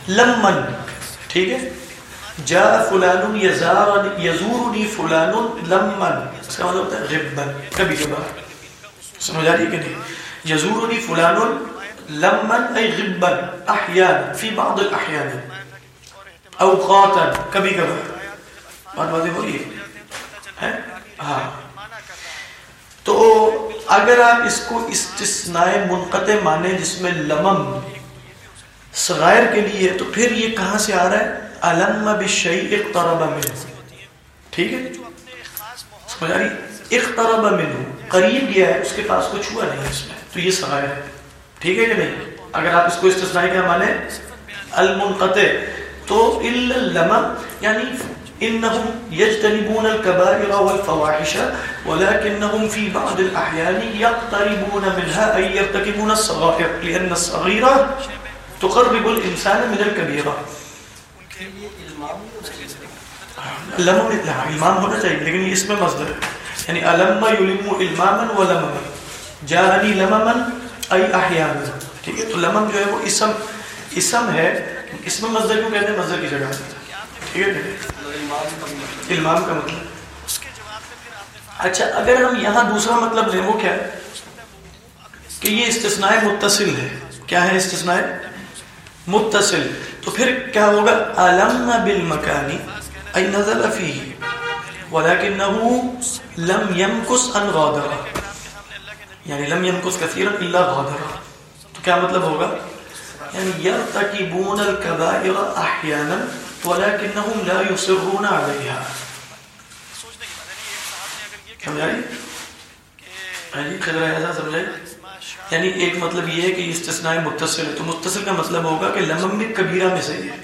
لمن۔ ٹھیک ہے؟ جا فلان یزورنی فلان لمن۔ اس کا مطلب ہوتا ہے غبن، کبھی کبھار۔ سمجھ آ رہی ہے کہ نہیں؟ یزورنی فلان لمن ای غبن احیان فی بعض الاحیان. اوقاتا، کبھی کبھار. بات واضح ہو رہی ہے؟ ہاں۔ تو اگر آپ اس کو استثناء منقطع مانے جس میں لمم صغائر کے لیے تو پھر یہ کہاں سے آ رہا ہے؟ علم بالشیء اقترب منه. ٹھیک ہے؟ سمجھ آ رہی اقترب منه. قریب گیا ہے، اس کے پاس کچھ ہوا نہیں اس میں۔ تو یہ صغائر ہے۔ ٹھیک ہے کہ نہیں؟ اگر آپ اس کو استثناء کیا مانے المنقطع، تو الا اللمم یعنی انهم يجتنبون الكبائر والفواحش ولكنهم في بعض الاحيان يقتربون منها اي يرتكبون الصغائر لان الصغيره تقرب الانسان من الكبيره لم ہاں، لا امام ہونا چاہیے، لیکن اس میں مصدر یعنی علم یلم الماما ولمما جاءني لمما اي احيانا ٹھیک ہے، تو لمم جو ہے وہ اسم اسم ہے، اس میں مصدر کیوں کہتے ہیں مصدر کی جگہ۔ ٹھیک ہے المام کا مطلب۔ اچھا اگر ہم یہاں دوسرا مطلب لیں، وہ کیا ہے؟ کہ یہ استثناء متصل ہے۔ کیا ہے استثناء؟ متصل۔ تو پھر کیا ہوگا؟ علم بالمکانی ای نزل فیہ۔ ولكنه لم يمكس ان غادر یعنی لم يمكس كثيرا الا غادر تو کیا مطلب ہوگا؟ یعنی يرتكبون الكبائر احيانا ولكنهم لا يصرون عليها سمجھائی؟ ہاں جی، ایسا سمجھائی؟ یعنی ایک مطلب یہ ہے کہ استثناء متصل ہے۔ تو متصل کا مطلب ہوگا کہ لمم بھی کبیرہ میں سے۔ ہے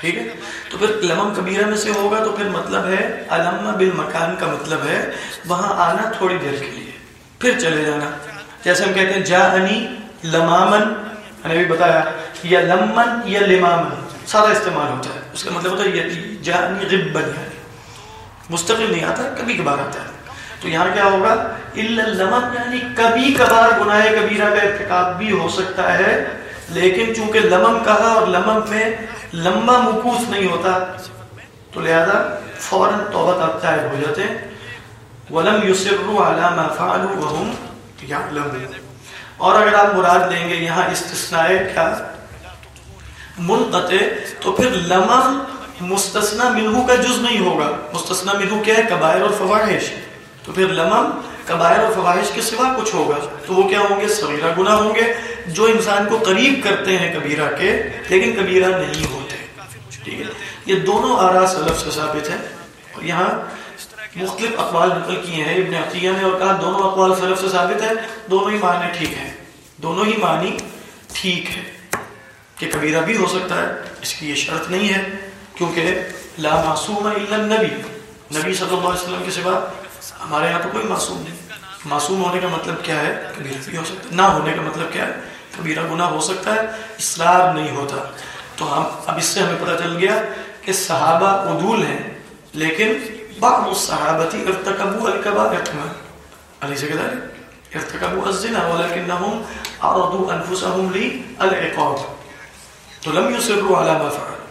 ٹھیک ہے؟ تو پھر لمم کبیرہ میں سے ہوگا تو پھر مطلب ہے علم بالمکان کا مطلب ہے۔ وہاں آنا تھوڑی دیر کے لیے۔ پھر چلے جانا۔ جیسے ہم کہتے ہیں جا انی لمامن۔ میں نے بھی بتایا، یا لمن یا لمامن۔ سارا استعمال ہوتا ہے۔ اس کا مطلب ہوتا ہے جا انی غبن یعنی۔ مستقل نہیں آتا، کبھی کبھار آتا ہے۔ تو یہاں کیا ہوگا؟ لمن یعنی کبھی کبھار گناہ کبیرہ کا ارتکاب بھی ہو سکتا ہے۔ لیکن چونکہ لمم کہا اور لمم میں لمبا مکوس نہیں ہوتا، تو لہذا فوراً توبہ آپ طائب ہو جاتے ہیں۔ ولم یسروا علی ما فعلوا وهم یعلمون اور اگر آپ مراد لیں گے یہاں استثناء کیا منقطع، تو پھر لمم مستثنا منہو کا جز نہیں ہوگا۔ مستثنا منہو کیا ہے؟ کبائر اور فواحش۔ تو پھر لمم کبائر اور فواہش کے سوا کچھ ہوگا۔ تو وہ کیا ہوں گے؟ صغیرہ گناہ ہوں گے۔ جو انسان کو قریب کرتے ہیں کبیرہ کے، لیکن کبیرہ نہیں ہوتے۔ ٹھیک ہے؟ یہ دونوں آرا سلف سے ثابت ہیں۔ اور یہاں مختلف اقوال نقل کیے ہیں، ابن عطیہ نے اور کہا دونوں اقوال سلف سے ثابت ہے دونوں ہی معنی ٹھیک ہیں۔ دونوں ہی معنی ٹھیک ہے کہ کبیرہ بھی ہو سکتا ہے، اس کی یہ شرط نہیں ہے، کیونکہ لا معصوم الا النبی۔ نبی صلی اللہ علیہ وسلم کے سوا ہمارے یہاں تو کوئی معصوم نہیں۔ معصوم ہونے کا مطلب کیا ہے؟ کبیرہ بھی ہو سکتا ہے۔ نہ ہونے کا مطلب کیا ہے؟ کبیرہ گناہ ہو سکتا ہے، اصرار نہیں ہوتا۔ تو ہم، اب اس سے ہمیں پتہ چل گیا کہ صحابہ عدول ہیں، لیکن بعض الصحابة ارتكبوا الكبائر كمان أليس كذلك؟ ارتكبوا الزنا، ولكنهم عرضوا أنفسهم للعقاب. ولم يصروا على ما فعلوا.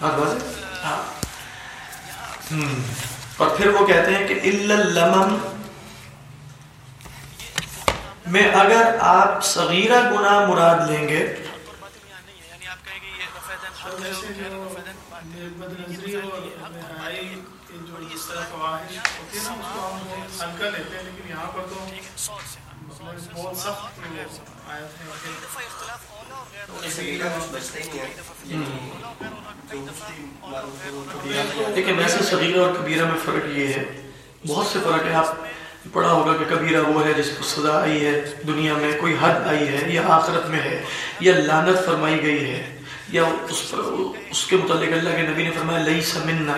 بات واضح؟ ہاں اور پھر وہ کہتے ہیں کہ الا اللمم. میں اگر آپ صغیرہ گناہ مراد لیں گے بدنظری اور بہائی جو اس طرح فواہش ہوتی ہے نا اس کو ہم ہلکا لیتے ہیں لیکن یہاں پر تو بہت سخت آیت ہے۔ لیکن ویسے صغیرہ اور کبیرہ میں فرق یہ ہے۔ بہت سے فرق ہے آپ پڑھا ہوگا کہ کبیرہ وہ ہے جس کو سزا آئی ہے دنیا میں کوئی حد آئی ہے یا آخرت میں ہے یا لانت فرمائی گئی ہے یا اس پر اس کے متعلق اللہ کے نبی نے فرمایا لئی سمنا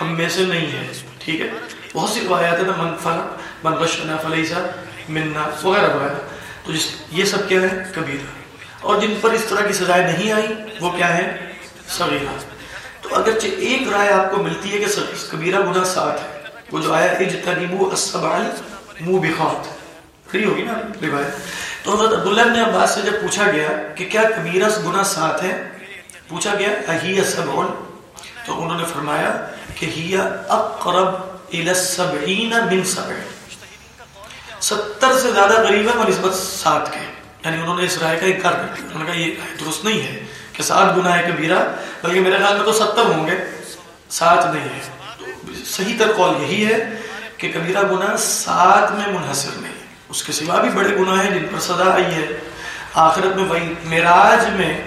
ہم میں سے نہیں ہے ٹھیک ہے؟ بہت سی روایات ہیں نا، من فن من غشنا فلیسا منا، وغیرہ وغیرہ۔ تو جس، یہ سب کیا ہے کبیرہ۔ اور جن پر اس طرح کی سزائیں نہیں آئی وہ کیا ہے صغیرہ۔ تو اگرچہ ایک رائے آپ کو ملتی ہے کہ کبیرہ گناہ ساتھ ہے وہ جو آیا اجتنبو السبعل موبخات پھری ہوگی نا روایت؟ تو حضرت عبداللہ ابن عباس سے جب پوچھا گیا کہ کیا کبیرہ گناہ ساتھ ہے پوچھا گیا، اہی سبعون؟ تو انہوں نے فرمایا کہ ہی اقرب الى السبعین من سبع ستر سے زیادہ قریب ہے نسبت سات کے یعنی انہوں نے اس رائے کا انکار کر دیا۔ انہوں نے کہا یہ درست نہیں ہے کہ سات گناہ ہے کبیرہ بلکہ میرے خیال میں تو ستر ہوں گے۔ سات نہیں ہے۔ صحیح تر قول یہی ہے کہ کبیرہ گناہ سات میں منحصر نہیں۔ اس کے سوا بھی بڑے گناہ ہیں جن پر سزا آئی ہے۔ آخرت میں وہی معراج میں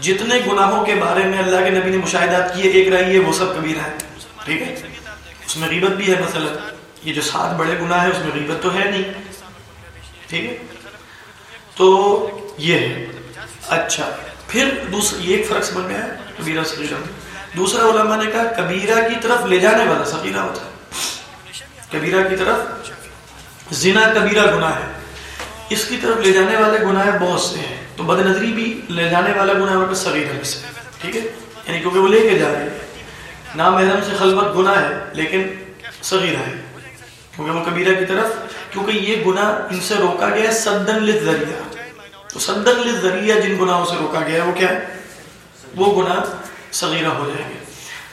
جتنے گناہوں کے بارے میں اللہ کے نبی نے مشاہدات کیے، ایک رائے وہ سب کبیرہ ہے ٹھیک ہے؟ اس میں غیبت بھی ہے مثلا۔ یہ جو سات بڑے گناہ ہے اس میں غیبت تو ہے نہیں۔ ٹھیک ہے؟ تو یہ ہے۔ اچھا پھر دوسرا یہ ایک فرق سمجھ میں ہے کبیرہ صغیرہ میں دوسرا علماء نے کہا، کبیرہ کی طرف لے جانے والا صغیرہ ہوتا ہے۔ کبیرہ کی طرف زنا کبیرہ گناہ ہے۔ اس کی طرف لے جانے والے گناہ بہت سے ہیں۔ تو بد نظری بھی لے جانے والا گناہ ہے صغیر سے ٹھیک ہے؟ یعنی کیونکہ وہ لے کے جا رہے ہیں۔ نام محرم سے خلوت گناہ ہے، لیکن صغیر ہے۔ کیونکہ وہ کبیرہ کی طرف، کیونکہ یہ گناہ ان سے روکا گیا ہے صدن لذریعہ تو صدن لذریعہ جن گناہوں سے روکا گیا ہے، وہ کیا ہے؟ وہ گناہ صغیرہ ہو جائیں گے۔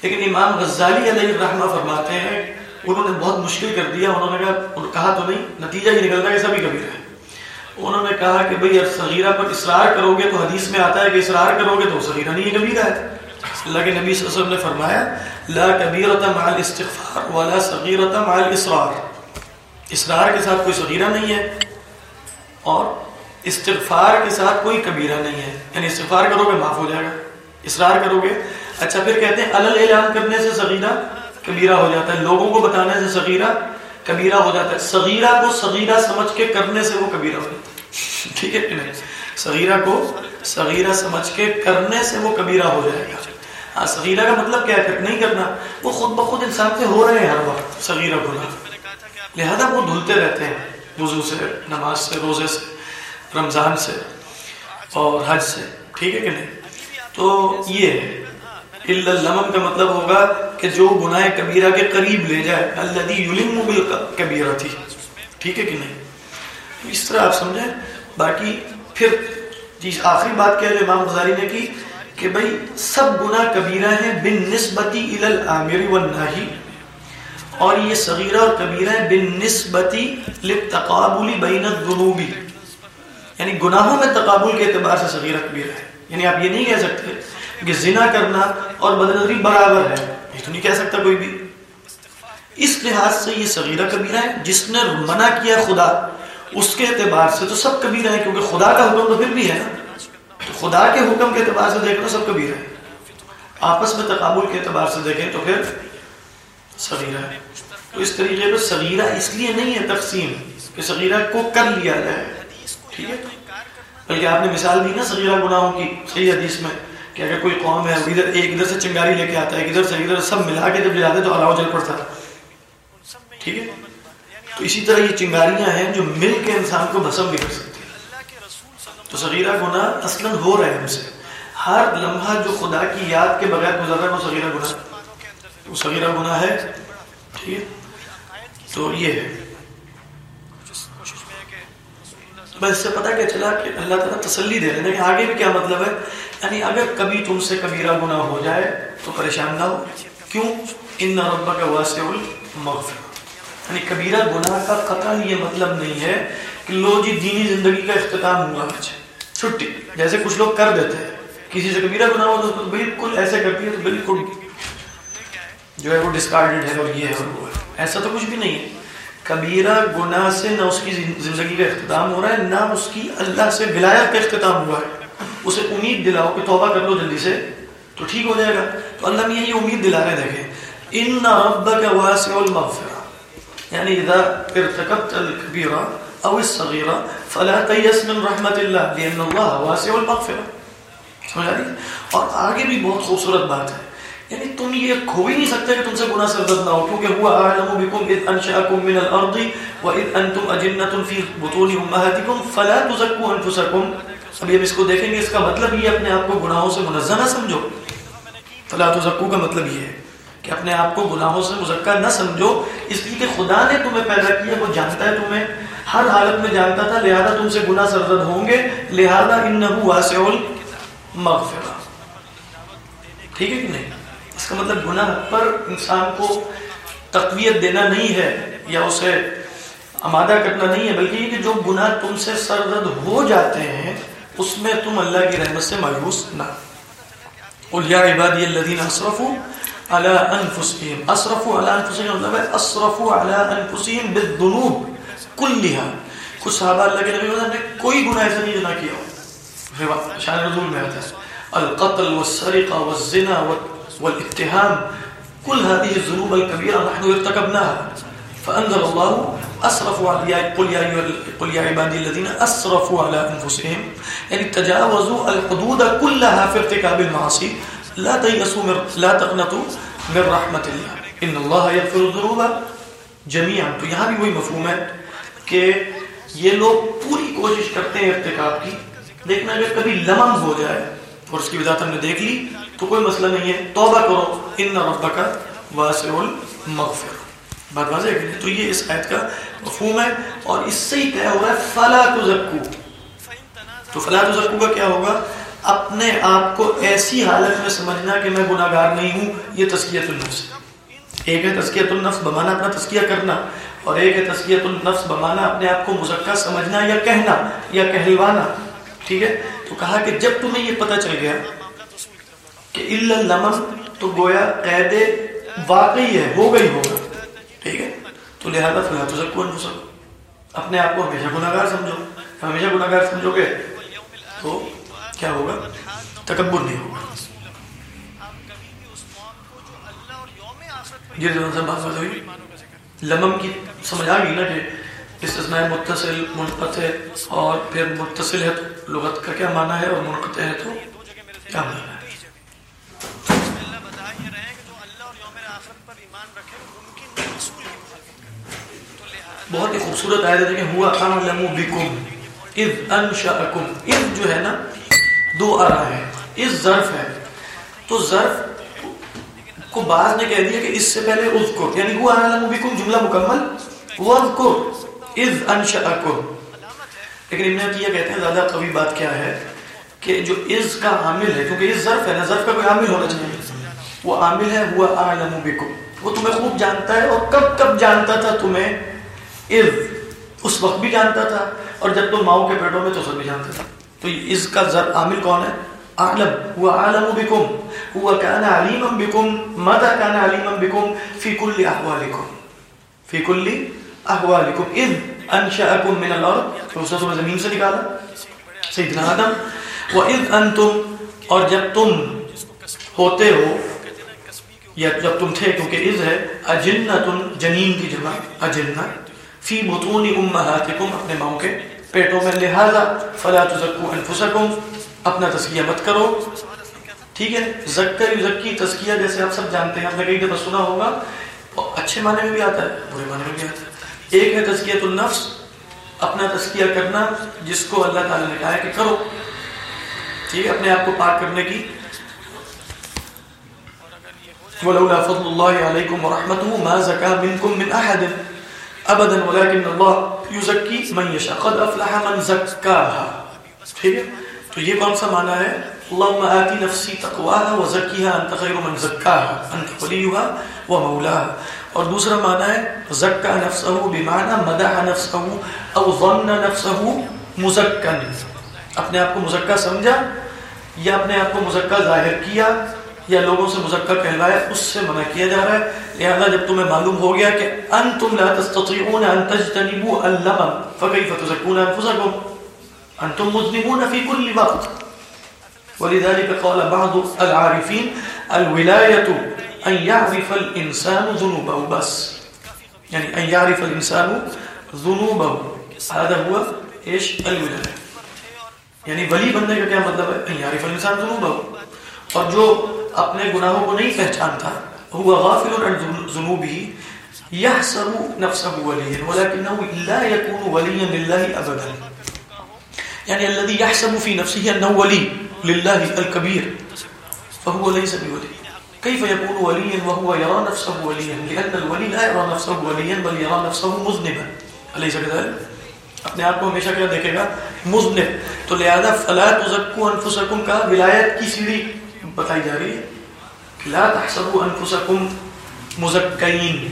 لیکن امام غزالی علیہ الرحمہ فرماتے ہیں، انہوں نے بہت مشکل کر دیا، انہوں نے کہا کہا تو نہیں، نتیجہ یہ نکلتا ہے کہ سبھی کبیرہ ہے انہوں نے کہا کہ بھئی صغیرہ پر اصرار کرو گے تو حدیث میں آتا ہے کہ اصرار کرو گے تو صغیرہ نہیں ہے، کبیرہ ہے۔ اللہ کے نبی صلی اللہ علیہ وسلم نے فرمایا، لا کبیرت مع الاستغفار ولا صغیرت مع الاسرار۔ اصرار کے ساتھ کوئی صغیرہ نہیں ہے اور استغفار کے ساتھ کوئی کبیرہ نہیں ہے۔ یعنی استغفار کرو گے، معاف ہو جائے گا۔ اصرار کرو گے۔ اچھا پھر کہتے ہیں، علل اعلان کرنے سے صغیرہ کبیرہ ہو جاتا ہے، لوگوں کو بتانے سے صغیرہ کبیرہ ہو جاتا ہے۔ صغیرہ کو صغیرہ سمجھ کے کرنے سے وہ کبیرہ ہو جاتا ہے۔ ٹھیک ہے کہ نہیں؟ صغیرہ کو صغیرہ سمجھ کے کرنے سے وہ کبیرہ ہو جائے گا۔ ہاں، صغیرہ کا مطلب کیا ہے؟ پھر نہیں کرنا۔ وہ خود بخود انسان سے ہو رہے ہیں ہر وقت، صغیرہ گناہ لہذا وہ دھلتے رہتے ہیں، وضو سے، نماز سے، روزے سے، رمضان سے اور حج سے۔ ٹھیک ہے کہ نہیں؟ تو یہ ہے۔ لمم کا مطلب ہوگا کہ جو گناہ کبیرہ کے قریب لے جائے۔ اللہ یلم کبیرہ تھی ٹھیک ہے کہ نہیں؟ اس طرح آپ سمجھیں۔ باقی پھر جی آخری بات کیا جو امام غزالی نے کی؟ کہ بھائی سب گناہ کبیرہ ہیں بن نسبتی الامر والناہی اور یہ صغیرہ اور کبیرہ ہیں بن نسبتی لتقابل بین الذنوبی یعنی گناہوں میں تقابل کے اعتبار سے صغیرہ، کبیرہ ہے۔ یعنی آپ یہ نہیں کہہ سکتے کہ زنا کرنا اور بدنظری برابر ہے۔ یہ تو نہیں کہہ سکتا کوئی بھی۔ اس لحاظ سے یہ صغیرہ، کبیرہ ہے۔ جس نے منع کیا خدا، اس کے اعتبار سے تو سب کبیرہ ہے کیونکہ خدا کا حکم تو پھر بھی ہے نا۔ خدا کے حکم کے اعتبار سے دیکھنا سب کبیرہ ہے آپس میں تقابل کے اعتبار سے دیکھیں تو پھر صغیرہ ہے۔ تو اس طریقے پہ صغیرہ اس لیے نہیں ہے تقسیم کہ صغیرہ کو کر لیا جائے۔ ٹھیک ہے؟ بلکہ آپ نے مثال دی نا صغیرہ گناہوں کی صحیح حدیث میں کہ اگر کوئی قوم ہے ادھر ایک ادھر سے چنگاری لے کے آتا ہے، ادھر سے ادھر سب ملا کے جب جلاتے تو الاؤ جل پڑتا ٹھیک ہے؟ تو اسی طرح یہ چنگاریاں ہیں جو مل کے انسان کو بھسم بھی کر سکتی تو صغیرہ گناہ اصلا ہو رہے ہیں ہم سے۔ ہر لمحہ جو خدا کی یاد کے بغیر گزر رہا ہے وہ صغیرہ گناہ وہ صغیرہ گناہ ہے۔ ٹھیک ہے۔ تو یہ ہے۔ بس سے پتا کیا چلا کہ اللہ تعالیٰ تسلی دے رہے ہیں۔ یعنی آگے بھی کیا مطلب ہے؟ یعنی اگر کبھی تم سے کبیرہ گناہ ہو جائے تو پریشان نہ ہو۔ کیوں؟ ان رب کا واسع المغفر یعنی کبیرہ گناہ کا قطع یہ مطلب نہیں ہے کہ لو جی دینی زندگی کا اختتام ہوا۔ ہے چھٹی، جیسے کچھ لوگ کر دیتے ہیں۔ کسی سے کبیرہ گناہ ہو تو بالکل ایسے کرتی ہے تو بالکل جو ہے وہ ڈسکارڈڈ ہے اور یہ ہے اور وہ ہے۔ ایسا تو کچھ بھی نہیں ہے۔ کبیرہ گناہ سے نہ اس کی زندگی کا اختتام ہو رہا ہے، نہ اس کی اللہ سے ولایت کا اختتام ہوا ہے۔ اسے امید دلاؤ کہ توبہ کر لو جلدی سے تو ٹھیک ہو جائے گا۔ تو اللہ میں یہی امید دلا رہے دیکھیں۔ ان ربک واسع المغفرہ یعنی اذا ارتكبت الكبيرة او الصغيرة فلا تيأس من رحمت اللہ لان اللہ واسع المغفرہ سمجھ آ رہی اور آگے بھی بہت خوبصورت بات ہے۔ یعنی تم یہ کھو ہی نہیں سکتے کہ تم سے گناہ سرزد نہ ہو، کیونکہ ہوا اعلم بكم اذ انشأكم من الارض واذ انتم اجنة في بطون امهاتكم فلا تزكوا انفسكم ابھی ہم اس کو دیکھیں گے، اس کا مطلب یہ اپنے آپ کو گناہوں سے منزہ نہ سمجھو۔ فلا تزکو کا مطلب یہ ہے۔ کہ اپنے آپ کو گناہوں سے مزکہ نہ سمجھو۔ اس لیے کہ خدا نے تمہیں پیدا کیا وہ جانتا ہے تمہیں۔ ہر حالت میں جانتا تھا، لہذا تم سے گناہ سرزد ہوں گے۔ لہذا انہو واسع المغفرہ۔ ٹھیک ہے کہ نہیں؟ اس کا مطلب گناہ پر انسان کو تقویت دینا نہیں ہے یا اسے آمادہ کرنا نہیں ہے، بلکہ یہ کہ جو گناہ تم سے سرزد ہو جاتے ہیں، اس میں تم اللہ کی رحمت سے مایوس نہ قل یا عبادی الذین اسرفوا على انفسهم اسرفوا على انفسهم مطلب اسرفوا على انفسهم بالذنوب كلها. کچھ صحابہ اللہ کے نبی نے کوئی گناہ ایسا نہیں جنا کیا شان نزول میں آتا ہے۔ القتل والسرقه والزنا والاتهام. كل هذه الذنوب الكبيره نحن ارتكبناها. فانزل الله اسرفوا على قل يا قل يا عبادي الذين اسرفوا على انفسهم يعني تجاوزوا الحدود كلها في ارتكاب المعاصي. لا تيأسوا من لا تقنطوا من رحمة الله. ان الله يغفر الذنوب جميعا. تو یہاں بھی وہی مفہوم ہے کہ یہ لوگ پوری کوشش کرتے ہیں ارتکاب کی. لیکن اگر کبھی لمم ہو جائے اور اس کی وضاحت ہم نے دیکھ لی، تو کوئی مسئلہ نہیں ہے. توبہ کرو. ان ربک واسع المغفر بات واضح ہے تو یہ اس آیت کا مفہوم ہے اور اس سے ہی طے ہو رہا ہے، فلا تزکو. تو فلا تزکو کا کیا ہوگا؟ اپنے آپ کو ایسی حالت میں سمجھنا کہ میں گناہ گار نہیں ہوں، یہ تسکیت النفس ایک ہے تسکیت النفس، بمانا اپنا تسکیہ کرنا، اور ایک ہے تسکیت النفس، بمانا اپنے آپ کو مزکہ سمجھنا یا کہنا یا کہلوانا۔ ٹھیک ہے؟ تو کہا کہ جب تمہیں یہ پتہ چل گیا کہ اللہ لمن تو گویا قید واقعی ہے، ہو گئی ہوگا۔ ٹھیک ہے؟ تو لہٰذا فلا تزکو انفسکم۔ اپنے آپ کو ہمیشہ گناہ گار سمجھو۔ ہمیشہ گناہ گار سمجھو گے تو کیا ہوگا؟ تکبر نہیں ہوگا۔ یہ جو سے بات ہوئی لمم کی سمجھ آ گئی نا کہ استثناء متصل، منقطع اور پھر متصل ہے تو لغت کا کیا معنی ہے اور منقطع ہے تو کیا معنی ہے؟ بہت ہی خوبصورت آیت ہے کہ ہوا اعلم بكم اذ انشأکم۔ اذ جو ہے نا دو آ رہا ہے۔ اس ظرف ہے۔ تو ظرف کو بعض نے کہہ دیا کہ اس سے پہلے اذکر یعنی وہ ہوا اعلم بكم جملہ مکمل۔ واذکر، اذ انشأکم لیکن ابن عطیہ کہتے ہیں، زیادہ قوی بات کیا ہے کہ جو از کا عامل ہے، کیونکہ اس ظرف ہے نا، ظرف کا کوئی عامل ہونا چاہیے۔ وہ عامل ہے ہوا اعلم بكم وہ تمہیں خوب جانتا ہے اور کب کب جانتا تھا تمہیں اذ۔ اس وقت بھی جانتا تھا اور جب تم ماؤں کے پیٹوں میں تو سب بھی جانتا تھا تو اس کا ذر عامل کون ہے؟ عالم ہوا عالم بکم ہوا کان علیما بکم مدى کان علیما بکم فی کل احوالکم فی کل احوالکم اذ انشأکم من الارض تو اس نے زمین سے نکالا، سیدنا آدم. وَإِذْ أَنْتُمْ، اور جب تم ہوتے ہو، یا جب تم تھے، کیونکہ اذ ہے اجنتن جنین کی جمع اجنہ فی بطون امہاتکم اپنے ماؤں کے پیٹوں میں لہذا فلا تزکو انفسکم، اپنا تزکیہ مت کرو۔ ٹھیک ہے؟ زکر یزکی تزکیہ جیسے آپ سب جانتے ہیں، آپ نے کئی دفعہ سنا ہوگا۔ اچھے معنی میں بھی آتا ہے، برے معنی میں بھی آتا ہے۔ ایک ہے تزکیت النفس، اپنا تزکیہ کرنا، جس کو اللہ تعالی نے کہا ہے کہ کرو۔ ٹھیک ہے؟ اپنے آپ کو پاک کرنے کی۔ ولولا فضل الله عليكم ورحمته ما زكى منكم من أحد أبدا ولكن الله يزكي من يشاء قد أفلح من زكاها ٹھیک ہے؟ تو یہ کون سا معنی ہے؟ اللهم آتی نفسی تقواها وزکیها انت خیر من زکاها انت ولیها ومولاها اور دوسرا معنی ہے، زکا نفسه بمعنى مدح نفسه او ظن نفسه مزکن۔ اپنے آپ کو مزکا سمجھا یا اپنے آپ کو مزکا ظاہر کیا؟ یا لوگوں سے مزکا کہلایا اس سے منع کیا جا رہا ہے۔ لہذا جب تمہیں معلوم ہو گیا کہ انتم لا تستطيعون ان تجتنبوا اللمم فكيف تزكون انفسكم انتم مذنبون في كل وقت۔ ولذلك قال بعض العارفين الولايه ان يعرف الانسان ذنوبه، بس۔ يعني ان يعرف الانسان ذنوبه، هذا هو ايش؟ الولايه یعنی ولی بننے کا کیا مطلب ہے؟ ان يعرف الانسان ذنوبه۔ اور جو اپنے گناہوں کو نہیں پہچانتا۔ هو غافل عن ذنوبه يحسب نفسه وليا ولكنه لا يكون وليا لله ابدا۔ یعنی يعني الذي يحسب في نفسه انه ولي لله الكبير فهو ليس بولي كيف يكون وليا وهو يرى نفسه وليا لان الولي لا يرى نفسه وليا بل يرى نفسه مذنبا۔ اليس كذلك اپنے آپ کو ہمیشہ کیا دیکھے گا، مذنب۔ تو لہذا فلا تزکو انفسکم کا ولایت کی سیڑھی۔ بتائی جا رہی ہے لا تحسبوا انفسکم مزکین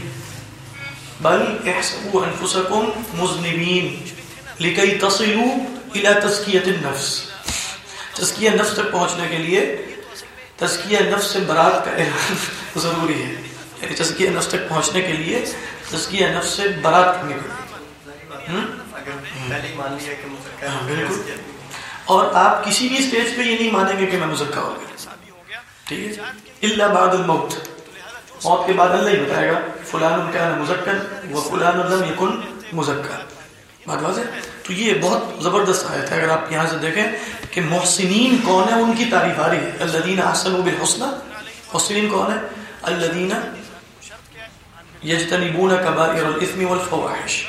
بل احسبوا انفسکم مذنبین۔ لکی تصلوا الى تزکیت النفس۔ تزکیہ نفس تک پہنچنے کے لیے تزکیہ نفس سے برات کا اعلان ضروری ہے۔ یعنی تزکیہ نفس تک پہنچنے کے لیے تزکیہ نفس سے برات کرنی پڑے۔ بالکل۔ اور آپ کسی بھی اسٹیج پہ یہ نہیں مانیں گے کہ میں مزکا ہو گیا ٹھیک ہے؟ اللہ بعد الموت۔ موت کے بعد اللہ ہی بتائے گا، فلان کان مزکن و فلان لم یکن مزکا بات واضح؟ تو یہ بہت زبردست آیت ہے۔ اگر آپ یہاں سے دیکھیں کہ محسنین کون ہے ان کی تعریف آ رہی ہے۔ الذین احسنوا بالحسنى محسنین کون ہے الذین یجتنبون کبائر الاثم والفواحش۔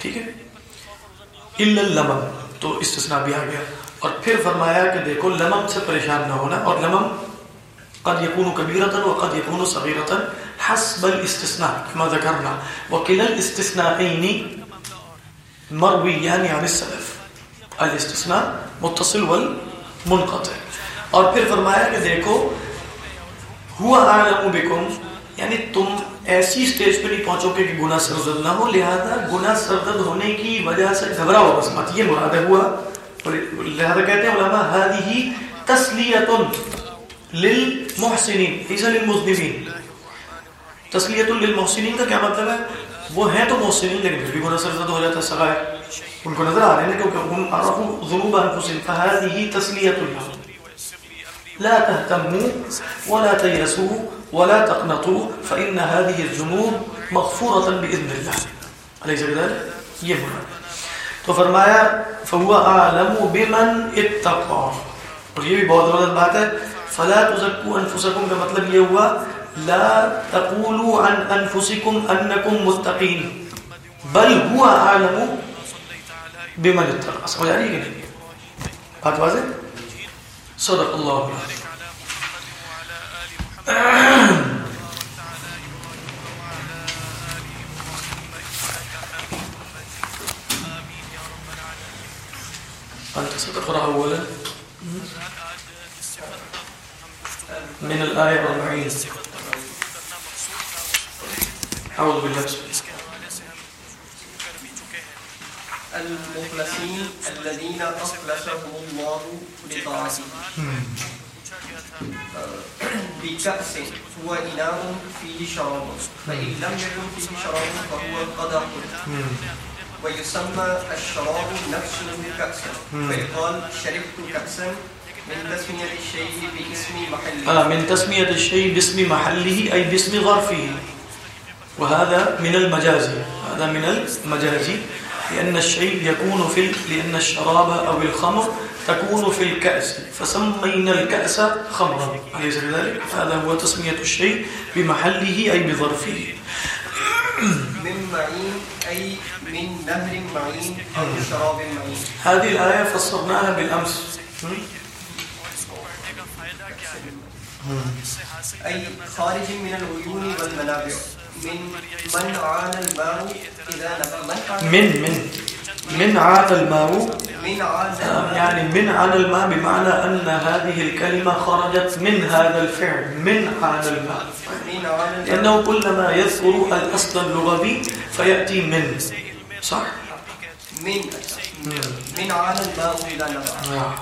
ٹھیک ہے؟ الا اللمم۔ تو استثناء بھی آ گیا۔ اور پھر فرمایا کہ دیکھو، لمم سے پریشان نہ ہونا اور لمم قد يكون كبيرة وقد يكون صغيرة، حسب الاستثناء. كما ذكرنا، وكلا الاستثناءين مرويان عن السلف. الاستثناء متصل والمنقطع. اور پھر فرمایا کہ دیکھو، ہوا اعلم بكم یعنی تم ایسی سٹیج پہ نہیں پہنچو کہ گناہ سرزد نہ ہو، لہذا گناہ سرزد ہونے کی وجہ سے گھبراؤ بس مت یہ مراد ہوا. لہذا کہتے ہیں علماء هذه تسلیۃ. للمحسنین ليس للمذنبین۔ تسلیۃ للمحسنین کا کیا مطلب ہے؟ وہ ہیں تو محسنین لیکن پھر بھی گناہ سرزد ہو جاتا ہے سغائر ان کو نظر آ رہے ہیں کیونکہ ہم عرفوا ذنوب انفسهم فهذه تسلیۃ لهم لا تهتموا ولا تيأسوا ولا تقنطوا، فإن هذه الذنوب مغفورة بإذن الله أليس كذلك؟ یہ مراد تو فرمایا، فهو أعلم بمن اتقى۔ اور یہ بھی بہت زبردست بات ہے۔ فلا تزکو انفسکم کا مطلب یہ ہوا لا تقولوا عن انفسکم انکم متقین بل هو اعلم بمن اتقى. سمجھ آ رہی ہے کہ نہیں بات واضح صدق اللہ أنت ستقرأ أولا. من الآية 40 أعوذ بالله. المخلصين الذين أخلصهم الله لطاعته بكأس هو إناء فيه شراب. فإن لم يكن فيه شراب فهو قدح. ويسمى الشراب نفسه كأسا فيقال شربت كأسا من تسمية الشيء باسم محله آه من تسمية الشيء باسم محله أي باسم ظرفه وهذا من المجازي هذا من المجازي لأن الشيء يكون في لأن الشراب أو الخمر تكون في الكأس فسمينا الكأس خمرا. أليس كذلك؟ هذا هو تسمية الشيء بمحله أي بظرفه. من معين أي من نهر معين أو شراب معين هذه الآية فسرناها بالأمس. أي خارج من العيون والمنابع من من عانى الماء إذا نبع من من من. عاد الماء. من الماء. يعني من عن الماء بمعنى أن هذه الكلمة خرجت من هذا الفعل. من عن الماء. لأنه كلما يذكر الأصل اللغوي فيأتي من. صح؟ من من عانى الماء إذا نبع.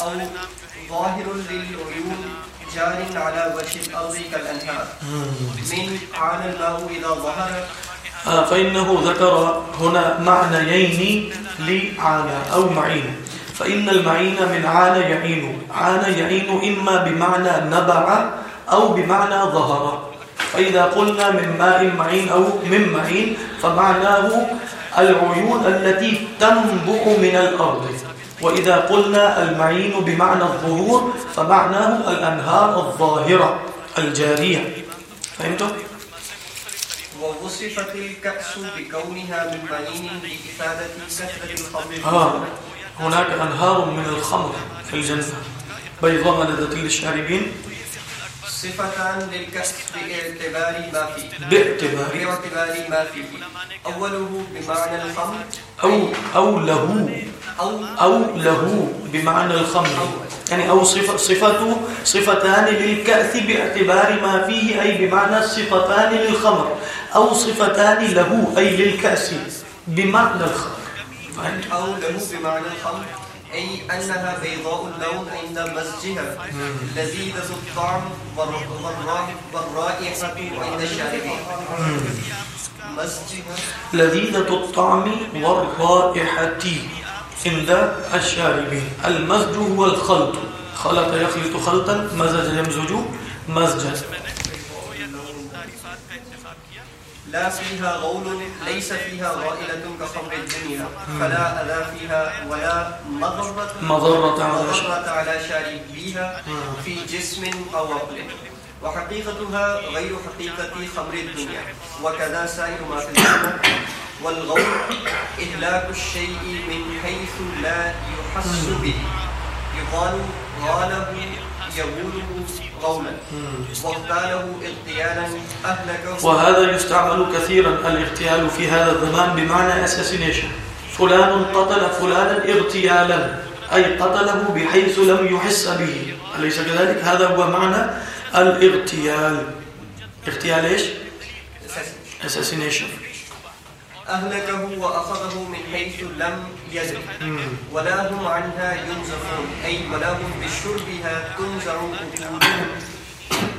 أو ظاهر للعيون جار على وجه الأرض كالأنهار. من عانى الماء إذا ظهر. فإنه ذكر هنا معنيين لعانى أو معين. فإن المعين من عانى يعين. عانى يعين إما بمعنى نبع أو بمعنى ظهر. فإذا قلنا من ماء معين أو من معين، فمعناه العيون التي تنبع من الأرض. وإذا قلنا المعين بمعنى الظهور فمعناه الأنهار الظاهرة الجارية. فهمتم؟ ووصفت الكأس بكونها من معين لإفادة كثرة الخمر. آه هناك أنهار من الخمر في الجنة. بيضاء لذة للشاربين. صفتان للكأس باعتبار ما فيه. باعتبار. باعتبار ما فيه. أوله بمعنى الخمر. أو أو له أو أو له بمعنى الخمر. يعني أو صفة صفة صفتان للكأس باعتبار ما فيه أي بمعنى صفتان للخمر. أو صفتان له أي للكأس بمعنى الخمر؟ أو له بمعنى الخمر. أي أنها بيضاء اللون عند مزجها لذيذة الطعم والرائحة عند الشاربين. لذيذة الطعم والرائحة عند الشاربين. المزج هو الخلط خلط يخلط خلطا مزج يمزج، مزجا. لا فيها غول ليس فيها غائلة كخمر الدنيا. فلا أذى فيها ولا مضرة مضرة على شاربيها في جسم أو عقل. وحقيقتها غير حقيقة خمر الدنيا. وكذا سائر ما في الجنة والغول إهلاك الشيء من حيث لا يحس به. يقال غاله يغوله غولا واغتاله اغتيالا أهلكه وهذا يستعمل كثيرا الاغتيال في هذا الزمان بمعنى assassination. فلان قتل فلانا اغتيالا أي قتله بحيث لم يحس به. أليس كذلك؟ هذا هو معنى الاغتيال. اغتيال ايش؟ assassination. أهلكه وأخذه من حيث لم يدر. ولا هم عنها ينزفون. أي ولا هم بشربها تنزع أكلهم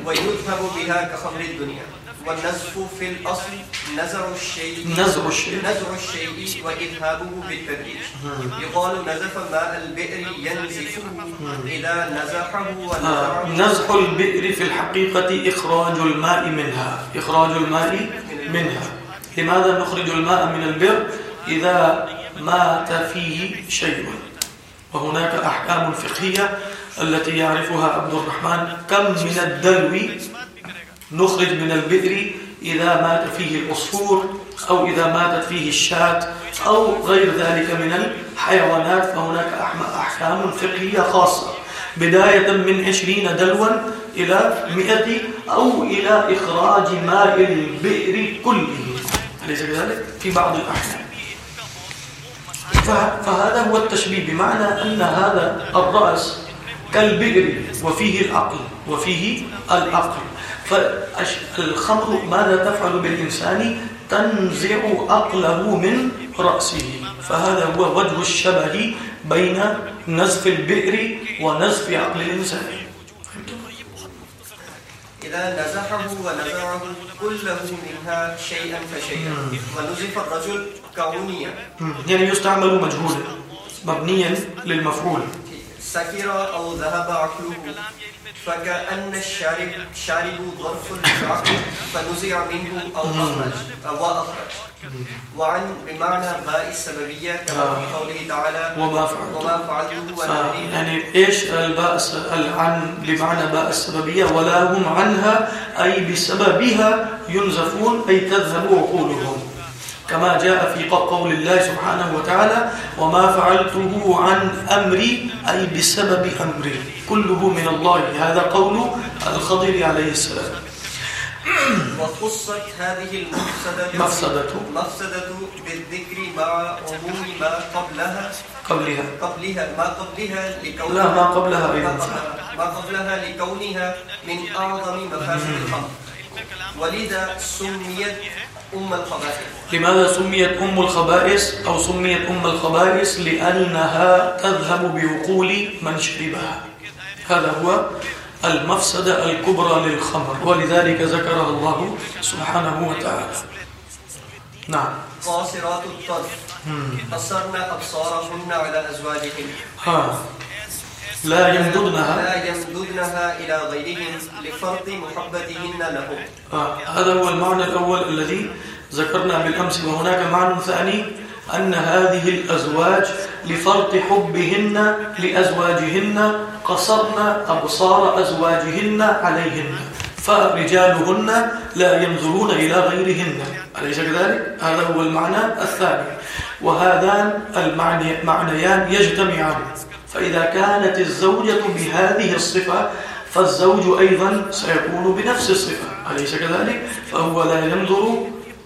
ويذهب بها كخمر الدنيا. والنزف في الأصل نزع الشيء نزع الشيء. نزع الشيء وإذهابه بالتدريج. يقال نزف ماء البئر ينزفه إذا نزحه ونزعه. نزح البئر في الحقيقة إخراج الماء منها. إخراج الماء منها. لماذا نخرج الماء من البئر إذا مات فيه شيء؟ وهناك أحكام فقهية التي يعرفها عبد الرحمن. كم من الدلو نخرج من البئر إذا مات فيه العصفور أو إذا ماتت فيه الشاة أو غير ذلك من الحيوانات؟ فهناك أحكام فقهية خاصة. بداية من عشرين دلوا إلى مئة أو إلى إخراج ماء البئر كله. أليس كذلك؟ في بعض الأحيان فهذا هو التشبيه، بمعنى أن هذا الرأس كالبئر، وفيه العقل وفيه العقل. فالخمر ماذا تفعل بالإنسان؟ تنزع عقله من رأسه. فهذا هو وجه الشبه بين نزف البئر ونزف عقل الإنسان. إذا نزحه ونزعه كله منها شيئا فشيئا. ونزف الرجل كعنية يعني يستعمل مجهولا مبنيا للمفعول. سكر أو ذهب عقله. فكأن الشارب شارب ظرف العقل فنزع منه أو أخرج أو أخرج. وعن بمعنى باء السببية كما في قوله تعالى وما فعلت وما فعلته ولا يعني ايش الباء العن بمعنى باء السببيه ولا هم عنها اي بسببها ينزفون اي تذهب عقولهم. كما جاء في قول الله سبحانه وتعالى وما فعلته عن أمري أي بسبب أمري. كله من الله. هذا قول الخضر عليه السلام. وخصت هذه المفسدة مفسدة. مفسدة بالذكر مع عموم ما قبلها. قبلها. قبلها. ما قبلها لكونها لا ما قبلها أيضا. ما قبلها. لكونها من أعظم مفاسد الخمر ولذا سميت أم الخبائث. لماذا سميت أم الخبائث أو سميت أم الخبائث؟ لأنها تذهب بعقول من شربها. هذا هو المفسدة الكبرى للخمر ولذلك ذكرها الله سبحانه وتعالى. نعم. قاصرات الطرف. قصرن أبصارهن على أزواجهن. ها. لا يمددنها لا يمددنها إلى غيرهم لفرط محبتهن لهم. آه، هذا هو المعنى الأول الذي ذكرنا بالأمس وهناك معنى ثاني أن هذه الأزواج لفرط حبهن لأزواجهن قصرن أبصار أزواجهن عليهن فرجالهن لا ينظرون إلى غيرهن. أليس كذلك؟ هذا هو المعنى الثاني. وهذان المعني- المعنيان يجتمعان. فإذا كانت الزوجة بهذه الصفة فالزوج أيضا سيكون بنفس الصفة. أليس كذلك؟ فهو لا ينظر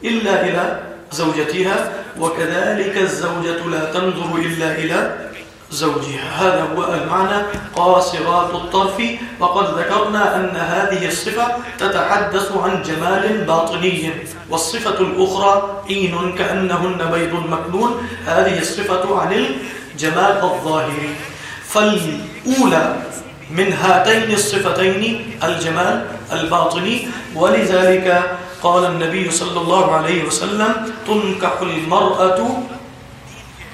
إلا إلى زوجتها، وكذلك الزوجة لا تنظر إلا إلى زوجها. هذا هو المعنى قاصرات الطرف. وقد ذكرنا أن هذه الصفة تتحدث عن جمال باطني. والصفة الأخرى إين كأنهن بيض مكنون. هذه الصفة عن الجمال الظاهري فالأولى من هاتين الصفتين الجمال الباطني ولذلك قال النبي صلى الله عليه وسلم تنكح المرأة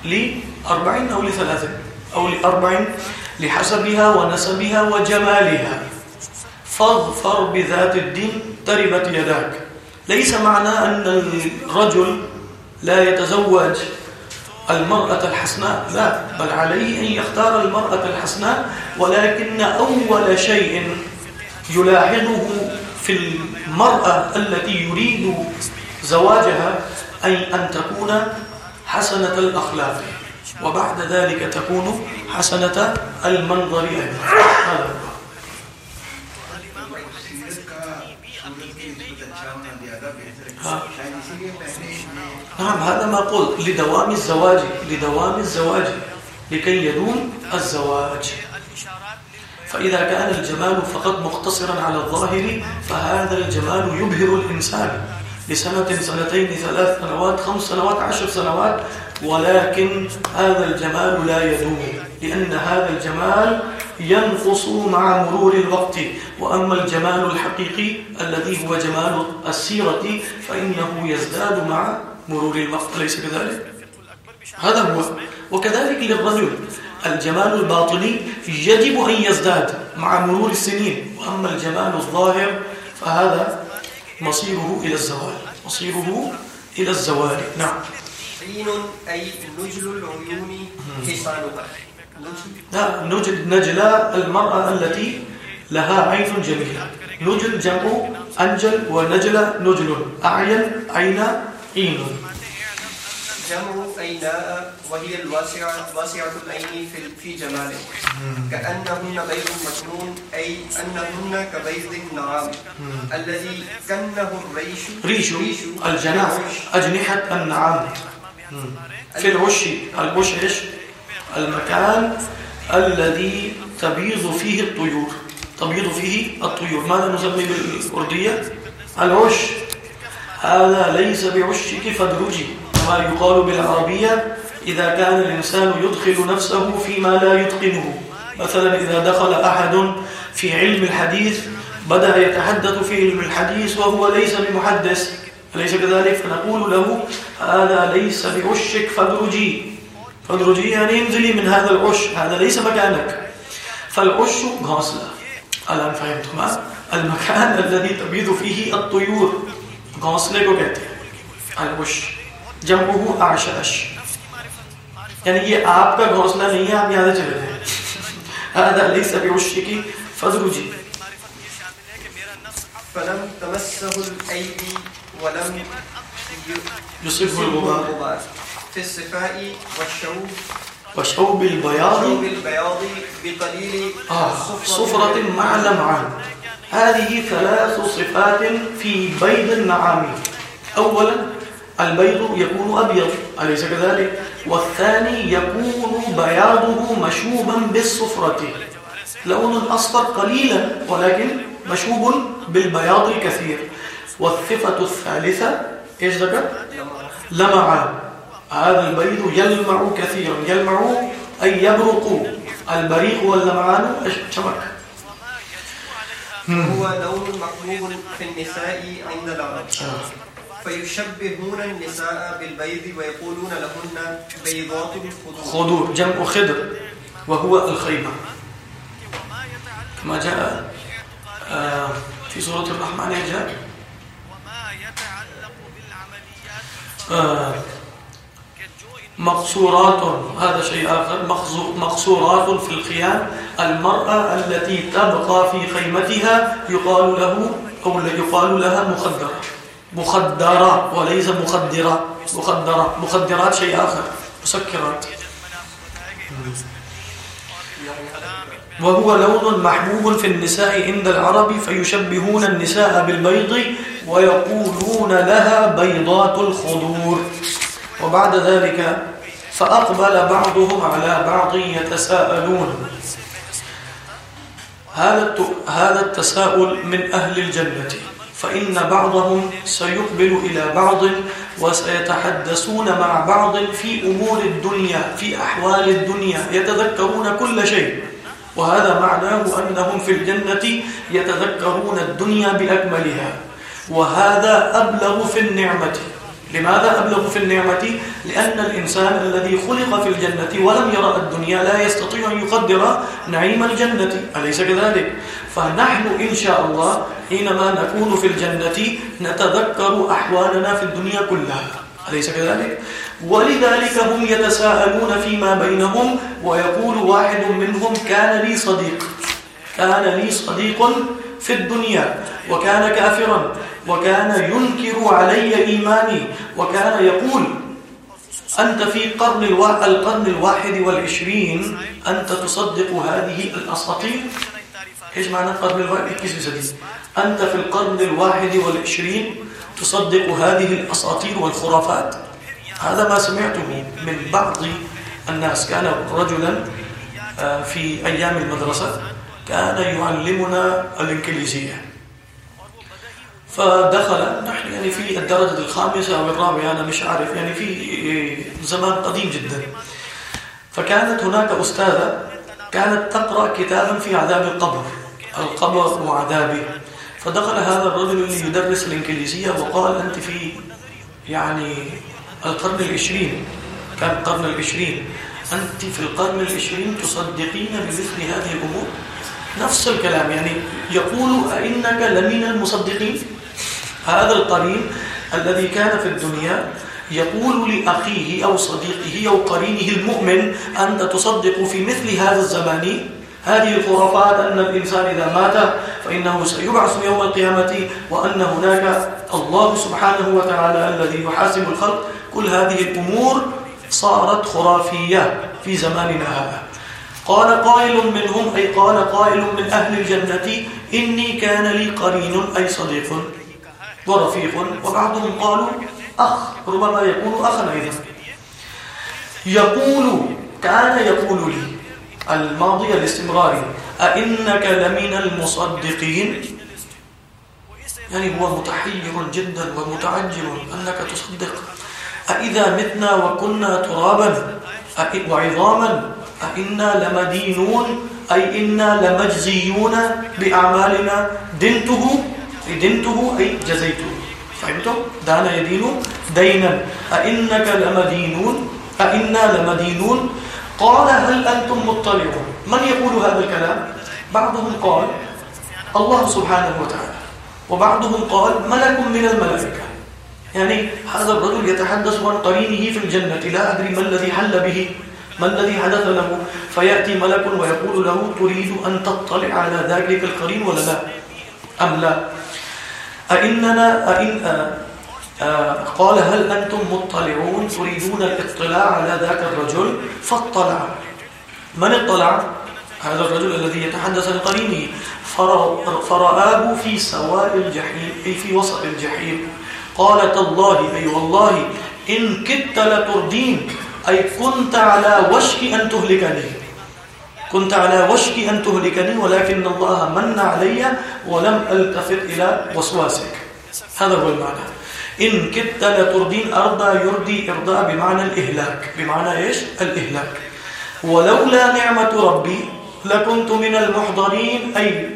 لأربعين أو لثلاثة أو لأربعين لحسبها ونسبها وجمالها. فاظفر بذات الدين، تربت يداك. ليس معنى أن الرجل لا يتزوج المرأة الحسناء. لا بل عليه أن يختار المرأة الحسناء ولكن أول شيء يلاحظه في المرأة التي يريد زواجها أي أن تكون حسنة الأخلاق. وبعد ذلك تكون حسنة المنظر أيضا. هذا هو. ہاں نعم، هذا ما قلت، لدوام الزواج لدوام الزواج، لكي يدوم الزواج. فإذا كان الجمال فقط مقتصرا على الظاهر، فهذا الجمال يبهر الإنسان. لسنة سنتين، ثلاث سنوات، خمس سنوات، عشر سنوات، ولكن هذا الجمال لا يدوم، لأن هذا الجمال ينقص مع مرور الوقت. وأما الجمال الحقيقي الذي هو جمال السيرة، فإنه يزداد مع مرور الوقت أليس كذلك؟ هذا هو. وكذلك للرجل. الجمال الباطني يجب أن يزداد مع مرور السنين. وأما الجمال الظاهر فهذا مصيره إلى الزوال. مصيره إلى الزوال. نعم. عين أي نجل العيون حصانها. نجل لا نجل نجلة المرأة التي لها عين جميلة. نجل جمع أنجل ونجلة نجل. أعين عين عين جمع أيناء وهي الواسعة واسعة العين في في جماله كأنهن بيض مكنون أي أنهن كبيض النعام الذي كنه الريش ريش الجناح. أجنحة النعام. في العش. العش إيش؟ المكان الذي تبيض فيه الطيور. تبيض فيه الطيور. ماذا نسمي بالأردية؟ العش. هذا ليس بعشك فادرجي كما يقال بالعربية إذا كان الإنسان يدخل نفسه فيما لا يتقنه. مثلا إذا دخل أحد في علم الحديث، بدأ يتحدث في علم الحديث وهو ليس بمحدث. أليس كذلك؟ فنقول له هذا ليس بعشك فادرجي فادرجي يعني انزلي من هذا العش، هذا ليس مكانك. فالعش غاصلة الآن فهمتم ها؟ المكان الذي تبيض فيه الطيور. غاصلة کو کہتے ہیں العش جمعه اعشاش یعنی یہ آپ کا گھونسلہ نہیں ہے آپ یہاں سے چلے جائیں۔ هذا ليس بعشك فادرجي فلم تمسه الأيدي ولم يصبه الغبار في الصفاء والشوب وشوب البياض شوب البياض بقليل آه صفرة مع لمعان هذه ثلاث صفات في بيض النعام. أولا، البيض يكون أبيض، أليس كذلك؟ والثاني، يكون بياضه مشوبا بالصفرة. لون أصفر قليلا، ولكن مشوب بالبياض الكثير. والصفة الثالثة، إيش ذكر؟ لمعان هذا البيض يلمع كثيرا، يلمع أي يبرق. البريق واللمعان شمك هو لون محبوب في النساء عند العرب. فيشبهون النساء بالبيض ويقولون لهن بيضات الخدود خضور جمع خضر وهو الخيمة. كما جاء آه، في سورة الرحمن جاء آه، مقصورات، هذا شيء آخر. مقصورات في الخيام. المرأة التي تبقى في خيمتها يقال له أو يقال لها مخدرة. مخدرة، وليس مخدرة. مخدرة. مخدرات شيء آخر. مسكرات. وهو لون محبوب في النساء عند العرب، فيشبهون النساء بالبيض، ويقولون لها بيضات الخضور. وبعد ذلك فأقبل بعضهم على بعض يتساءلون. هذا التساؤل من أهل الجنة. فإن بعضهم سيقبل إلى بعض وسيتحدثون مع بعض في أمور الدنيا، في أحوال الدنيا، يتذكرون كل شيء. وهذا معناه أنهم في الجنة يتذكرون الدنيا بأكملها. وهذا أبلغ في النعمة. لماذا أبلغ في النعمة؟ لأن الإنسان الذي خلق في الجنة ولم يرى الدنيا لا يستطيع أن يقدر نعيم الجنة أليس كذلك؟ فنحن إن شاء الله حينما نكون في الجنة نتذكر أحوالنا في الدنيا كلها أليس كذلك؟ ولذلك هم يتساءلون فيما بينهم ويقول واحد منهم كان لي صديق كان لي صديق في الدنيا، وكان كافرا، وكان ينكر علي إيماني، وكان يقول، أنت في قرن الوا... القرن الواحد والعشرين، أنت تصدق هذه الأساطير؟ إيش معنى القرن الواحد؟ أنت في القرن الواحد والعشرين تصدق هذه الأساطير والخرافات. هذا ما سمعته من بعض الناس. كان رجلا في أيام المدرسة كان يعلمنا الإنجليزية. فدخل نحن يعني في الدرجة الخامسة أو الرابعة، أنا مش عارف، يعني في زمان قديم جدا. فكانت هناك أستاذة كانت تقرأ كتابا في عذاب القبر القبر وعذابه. فدخل هذا الرجل اللي يدرس الإنجليزية، وقال أنت في، يعني، القرن العشرين. كان القرن العشرين. أنت في القرن العشرين تصدقين بمثل هذه الأمور؟ نفس الكلام، يعني يقول أئنك لمن المصدقين. هذا القرين الذي كان في الدنيا يقول لأخيه أو صديقه أو قرينه المؤمن أنت تصدق في مثل هذا الزمان. هذه الخرافات أن الإنسان إذا مات فإنه سيبعث يوم القيامة وأن هناك الله سبحانه وتعالى الذي يحاسب الخلق. كل هذه الأمور صارت خرافية في زماننا هذا. قال قائل منهم، أي قال قائل من أهل الجنة، إني كان لي قرين، أي صديق ورفيق. وبعضهم قالوا، أخ، ربما يكون أخا أيضا يقول، كان يقول لي، الماضي الاستمراري أئنك لمن المصدقين؟ يعني هو متحير جدا ومتعجب أنك تصدق. أئذا متنا وكنا ترابا وعظاما أئنا لمدينون، أي إنا لمجزيون بأعمالنا، دنته دنته، أي جزيته. فهمتم؟ دان يدين دينا. أئنك لمدينون أئنا لمدينون. قال هل أنتم مطلعون؟ من يقول هذا الكلام؟ بعضهم قال، الله سبحانه وتعالى. وبعضهم قال، ملك من الملائكة. يعني هذا الرجل يتحدث عن قرينه في الجنة، لا أدري ما الذي حل به. ما الذي حدث له فيأتي ملك ويقول له تريد أن تطلع على ذلك القرين ولا لا؟ أم لا؟ أئننا أئن قال هل أنتم مطلعون تريدون الاطلاع على ذاك الرجل؟ فاطلع. من اطلع؟ هذا الرجل الذي يتحدث عن قرينه فرأ- فرآه في سواء الجحيم أي في وسط الجحيم. قال تالله، أي والله، إن كدت لتردين. أي كنت على وشك أن تهلكني. كنت على وشك أن تهلكني، ولكن الله من علي ولم ألتفت إلى وسواسك. هذا هو المعنى. إن كدت لتردين أرضى يردي إرضاء بمعنى الإهلاك. بمعنى إيش؟ الإهلاك. ولولا نعمة ربي لكنت من المحضرين، أي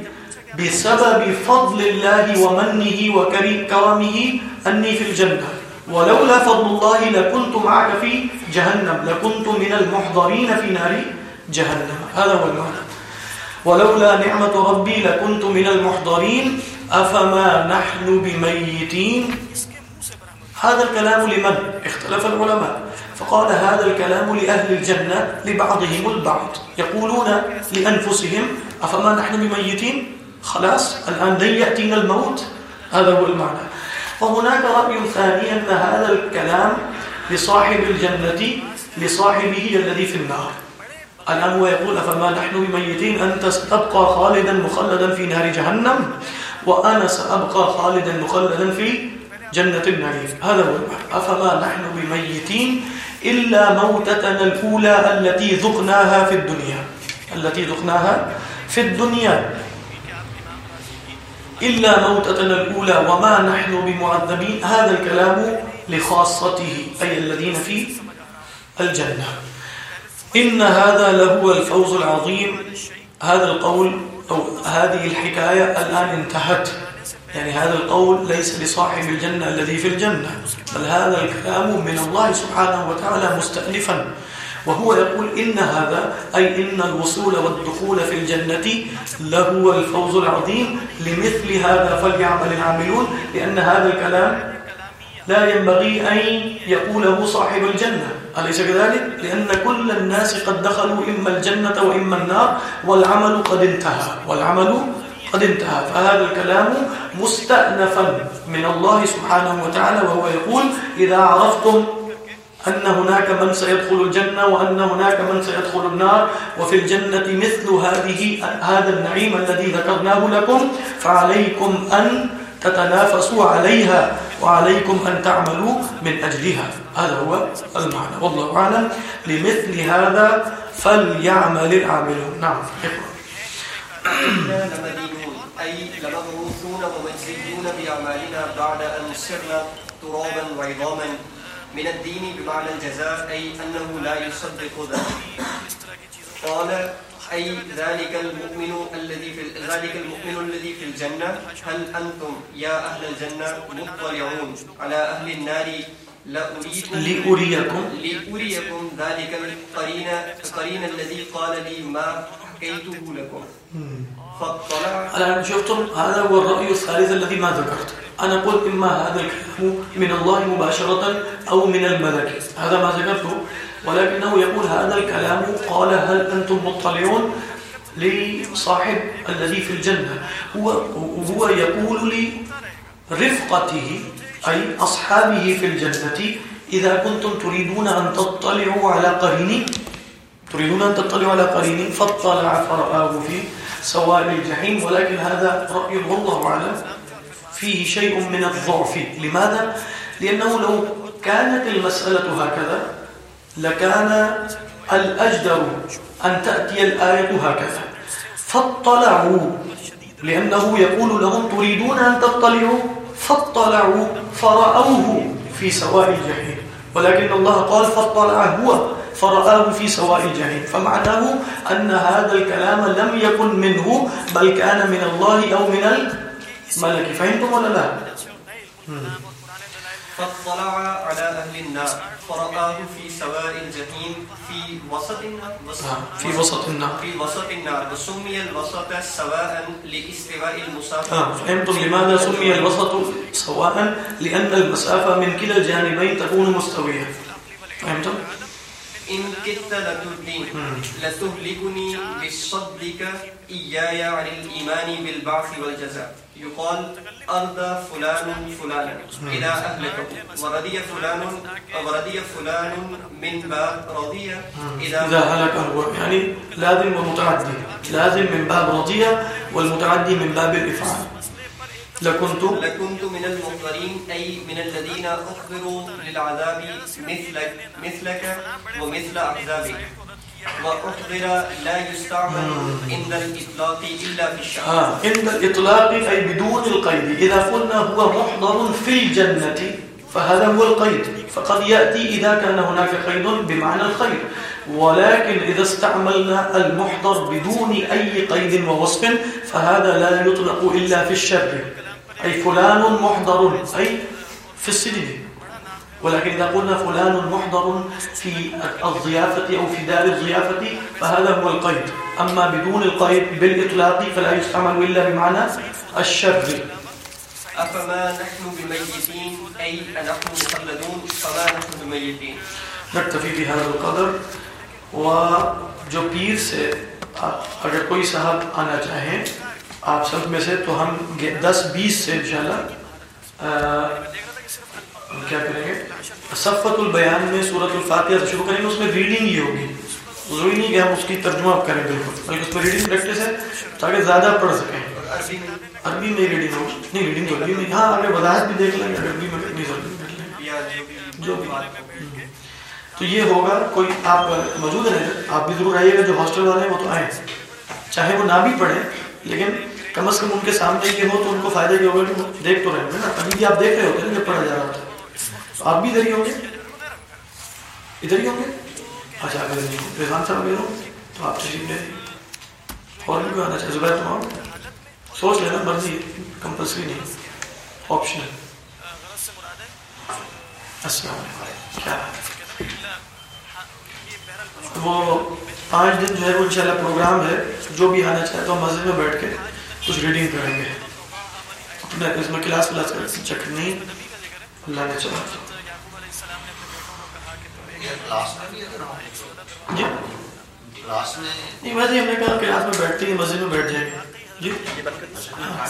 بسبب فضل الله ومنه وكرمه أني في الجنة. ولولا فضل الله لكنت معك في جهنم، لكنت من المحضرين في نار جهنم. هذا هو المعنى. ولولا نعمة ربي لكنت من المحضرين، أفما نحن بميتين؟ هذا الكلام لمن؟ اختلف العلماء. فقال هذا الكلام لأهل الجنة، لبعضهم البعض. يقولون لأنفسهم، أفما نحن بميتين؟ خلاص، الآن لن يأتينا الموت. هذا هو المعنى. وهناك رأي ثاني أن هذا الكلام لصاحب الجنة، لصاحبه الذي في النار. الآن هو يقول، أفما نحن بميتين أنت ستبقى خالدا مخلدا في نار جهنم، وأنا سأبقى خالدا مخلدا في جنة النعيم. هذا هو المعنى أفما نحن بميتين إلا موتتنا الأولى التي ذقناها في الدنيا. التي ذقناها في الدنيا. إلا موتتنا الأولى وما نحن بمعذبين. هذا الكلام لخاصته، أي الذين في الجنة. إن هذا لهو الفوز العظيم. هذا القول أو هذه الحكاية الآن انتهت. يعني هذا القول ليس لصاحب الجنة الذي في الجنة، بل هذا الكلام من الله سبحانه وتعالى مستأنفا. وهو يقول إن هذا، أي إن الوصول والدخول في الجنة لهو الفوز العظيم، لمثل هذا فليعمل العاملون، لأن هذا الكلام لا ينبغي أن يقوله صاحب الجنة أليس كذلك؟ لأن كل الناس قد دخلوا إما الجنة وإما النار، والعمل قد انتهى، والعمل قد انتهى فهذا الكلام مستأنفا من الله سبحانه وتعالى، وهو يقول إذا عرفتم أن هناك من سيدخل الجنة وأن هناك من سيدخل النار، وفي الجنة مثل هذه، هذا النعيم الذي ذكرناه لكم، فعليكم أن تتنافسوا عليها، وعليكم أن تعملوا من أجلها. هذا هو المعنى. والله أعلم. لمثل هذا فليعمل العاملون. نعم اقرأ إنا لمدينون أي لمبعوثون ومجزيون بأعمالنا بعد أن صرنا ترابا وعظاما. من الدين بمعنى الجزاء أي أنه لا يصدق ذلك. قال أي ذلك المؤمن الذي في ذلك المؤمن الذي في الجنة. هل أنتم يا أهل الجنة مطلعون على أهل النار؟ لأريكم لأريكم. لأريكم ذلك القرين القرين الذي قال لي ما حكيته لكم. فاطلع الآن شفتم هذا هو الرأي الثالث الذي ما ذكرت أنا قلت إما هذا الكلام من الله مباشرة أو من الملك. هذا ما ذكرته ولكنه يقول هذا الكلام قال هل أنتم مطلعون لصاحب الذي في الجنة؟ هو, هو يقول لرفقته أي أصحابه في الجنة إذا كنتم تريدون أن تطلعوا على قريني تريدون أن تطلعوا على قريني فاطلع فرآه في سواء الجحيم ولكن هذا رأي والله أعلم. فيه شيء من الضعف. لماذا؟ لأنه لو كانت المسألة هكذا، لكان الأجدر أن تأتي الآية هكذا. فاطلعوا، لأنه يقول لهم تريدون أن تطلعوا، فاطلعوا فرأوه في سواء الجحيم. ولكن الله قال فاطلع هو، فرآه في سواء الجحيم. فمعناه أن هذا الكلام لم يكن منه، بل كان من الله أو من الجحيم الملك فهمتم ولا لا؟ فاطلع على أهل النار فرآه في سواء الجحيم في وسط النار نعم، في وسط النار. في وسط النار وسمي الوسط سواء لاستواء المسافة آه، فهمتم لماذا سمي الوسط سواء لأن المسافة من كلا الجانبين تكون مستوية فهمتم؟ إن كدت لتردين لتهلكني بصدك إياي عن الإيمان بالبعث والجزاء. يقال أرضى فلان فلانا إلى أهلكه. ورضي فلان ورضي فلان من باب رضي. إذا إذا هلك هو يعني لازم ومتعدي. لازم من باب رضية والمتعدي من باب الإفعال. لكنت لكنت من المحضرين أي من الذين أخبروا للعذاب مثلك مثلك ومثل أحزابك وأحضر لا يستعمل عند الإطلاق إلا في الشعر آه. عند الإطلاق أي بدون القيد. إذا قلنا هو محضر في الجنة فهذا هو القيد. فقد يأتي إذا كان هناك قيد بمعنى الخير ولكن إذا استعملنا المحضر بدون أي قيد ووصف فهذا لا يطلق إلا في الشر. أي فلان محضر أي في السجن ولكن إذا قلنا فلان محضر في الضيافة أو في دار الضيافة فهذا هو القيد. أما بدون القيد بالإطلاق فلا يستعمل إلا بمعنى الشر. أفما نحن بميتين؟ أي أنحن مخلدون فما نحن بميتين؟ نکتفی بهذا القدر. و جو پیر سے اگر کوئی صاحب آنا چاہیں آپ سب میں سے تو ہم دس بیس سے انشاءاللہ کیا کریں گے؟ صفت البیان میں صورت الفاتحہ سے شروع کریں گے، اس میں ریڈنگ ہی ہوگی۔ ضروری نہیں کہ ہم اس کی ترجمہ کریں بالکل، بلکہ اس میں ریڈنگ پریکٹس ہے تاکہ زیادہ پڑھ سکیں۔ عربی میں ریڈنگ ہوگی۔ نہیں ریڈنگ تو عربی میں ہاں اگر وضاحت بھی دیکھ لیں گے عربی میں نہیں ضروری جو جو بھی۔ تو یہ ہوگا، کوئی آپ موجود رہیں آپ بھی ضرور آئیے گا، جو ہاسٹل والے ہیں، وہ تو آئیں۔ چاہے وہ نہ بھی پڑھیں، لیکن کم از کم ان کے سامنے یہ ہو تو ان کو فائدہ یہ ہوگا کہ دیکھ تو رہے ہوں گے نا۔ ابھی بھی آپ دیکھ رہے ہوتے ہیں جب پڑھا جا رہا ہوتا ہے۔ تو آپ بھی ادھر ہی ہوں گے؟ ادھر ہی ہوں گے؟ اچھا اگر نہیں ہوں رضوان صاحب اگر ہوں تو آپ تشریف لے اور بھی آنا اچھا۔ چاہیے زبیر تم آؤ سوچ لینا، مرضی کمپلسری نہیں۔ آپشنل۔ السلام علیکم۔ کیا وہ پانچ دن جو ہے وہ انشاءاللہ پروگرام ہے۔ جو بھی آنا چاہے تو مسجد میں بیٹھ کے کچھ ریڈنگ کریں گے۔ اپنا اس میں کلاس ولاس کر چکر نہیں۔ اللہ نے چلا۔ جی؟ کلاس میں نہیں ویسے ہم نے کہا کلاس میں بیٹھتے ہی مسجد میں بیٹھ جائیں گے۔ جی؟ ہاں۔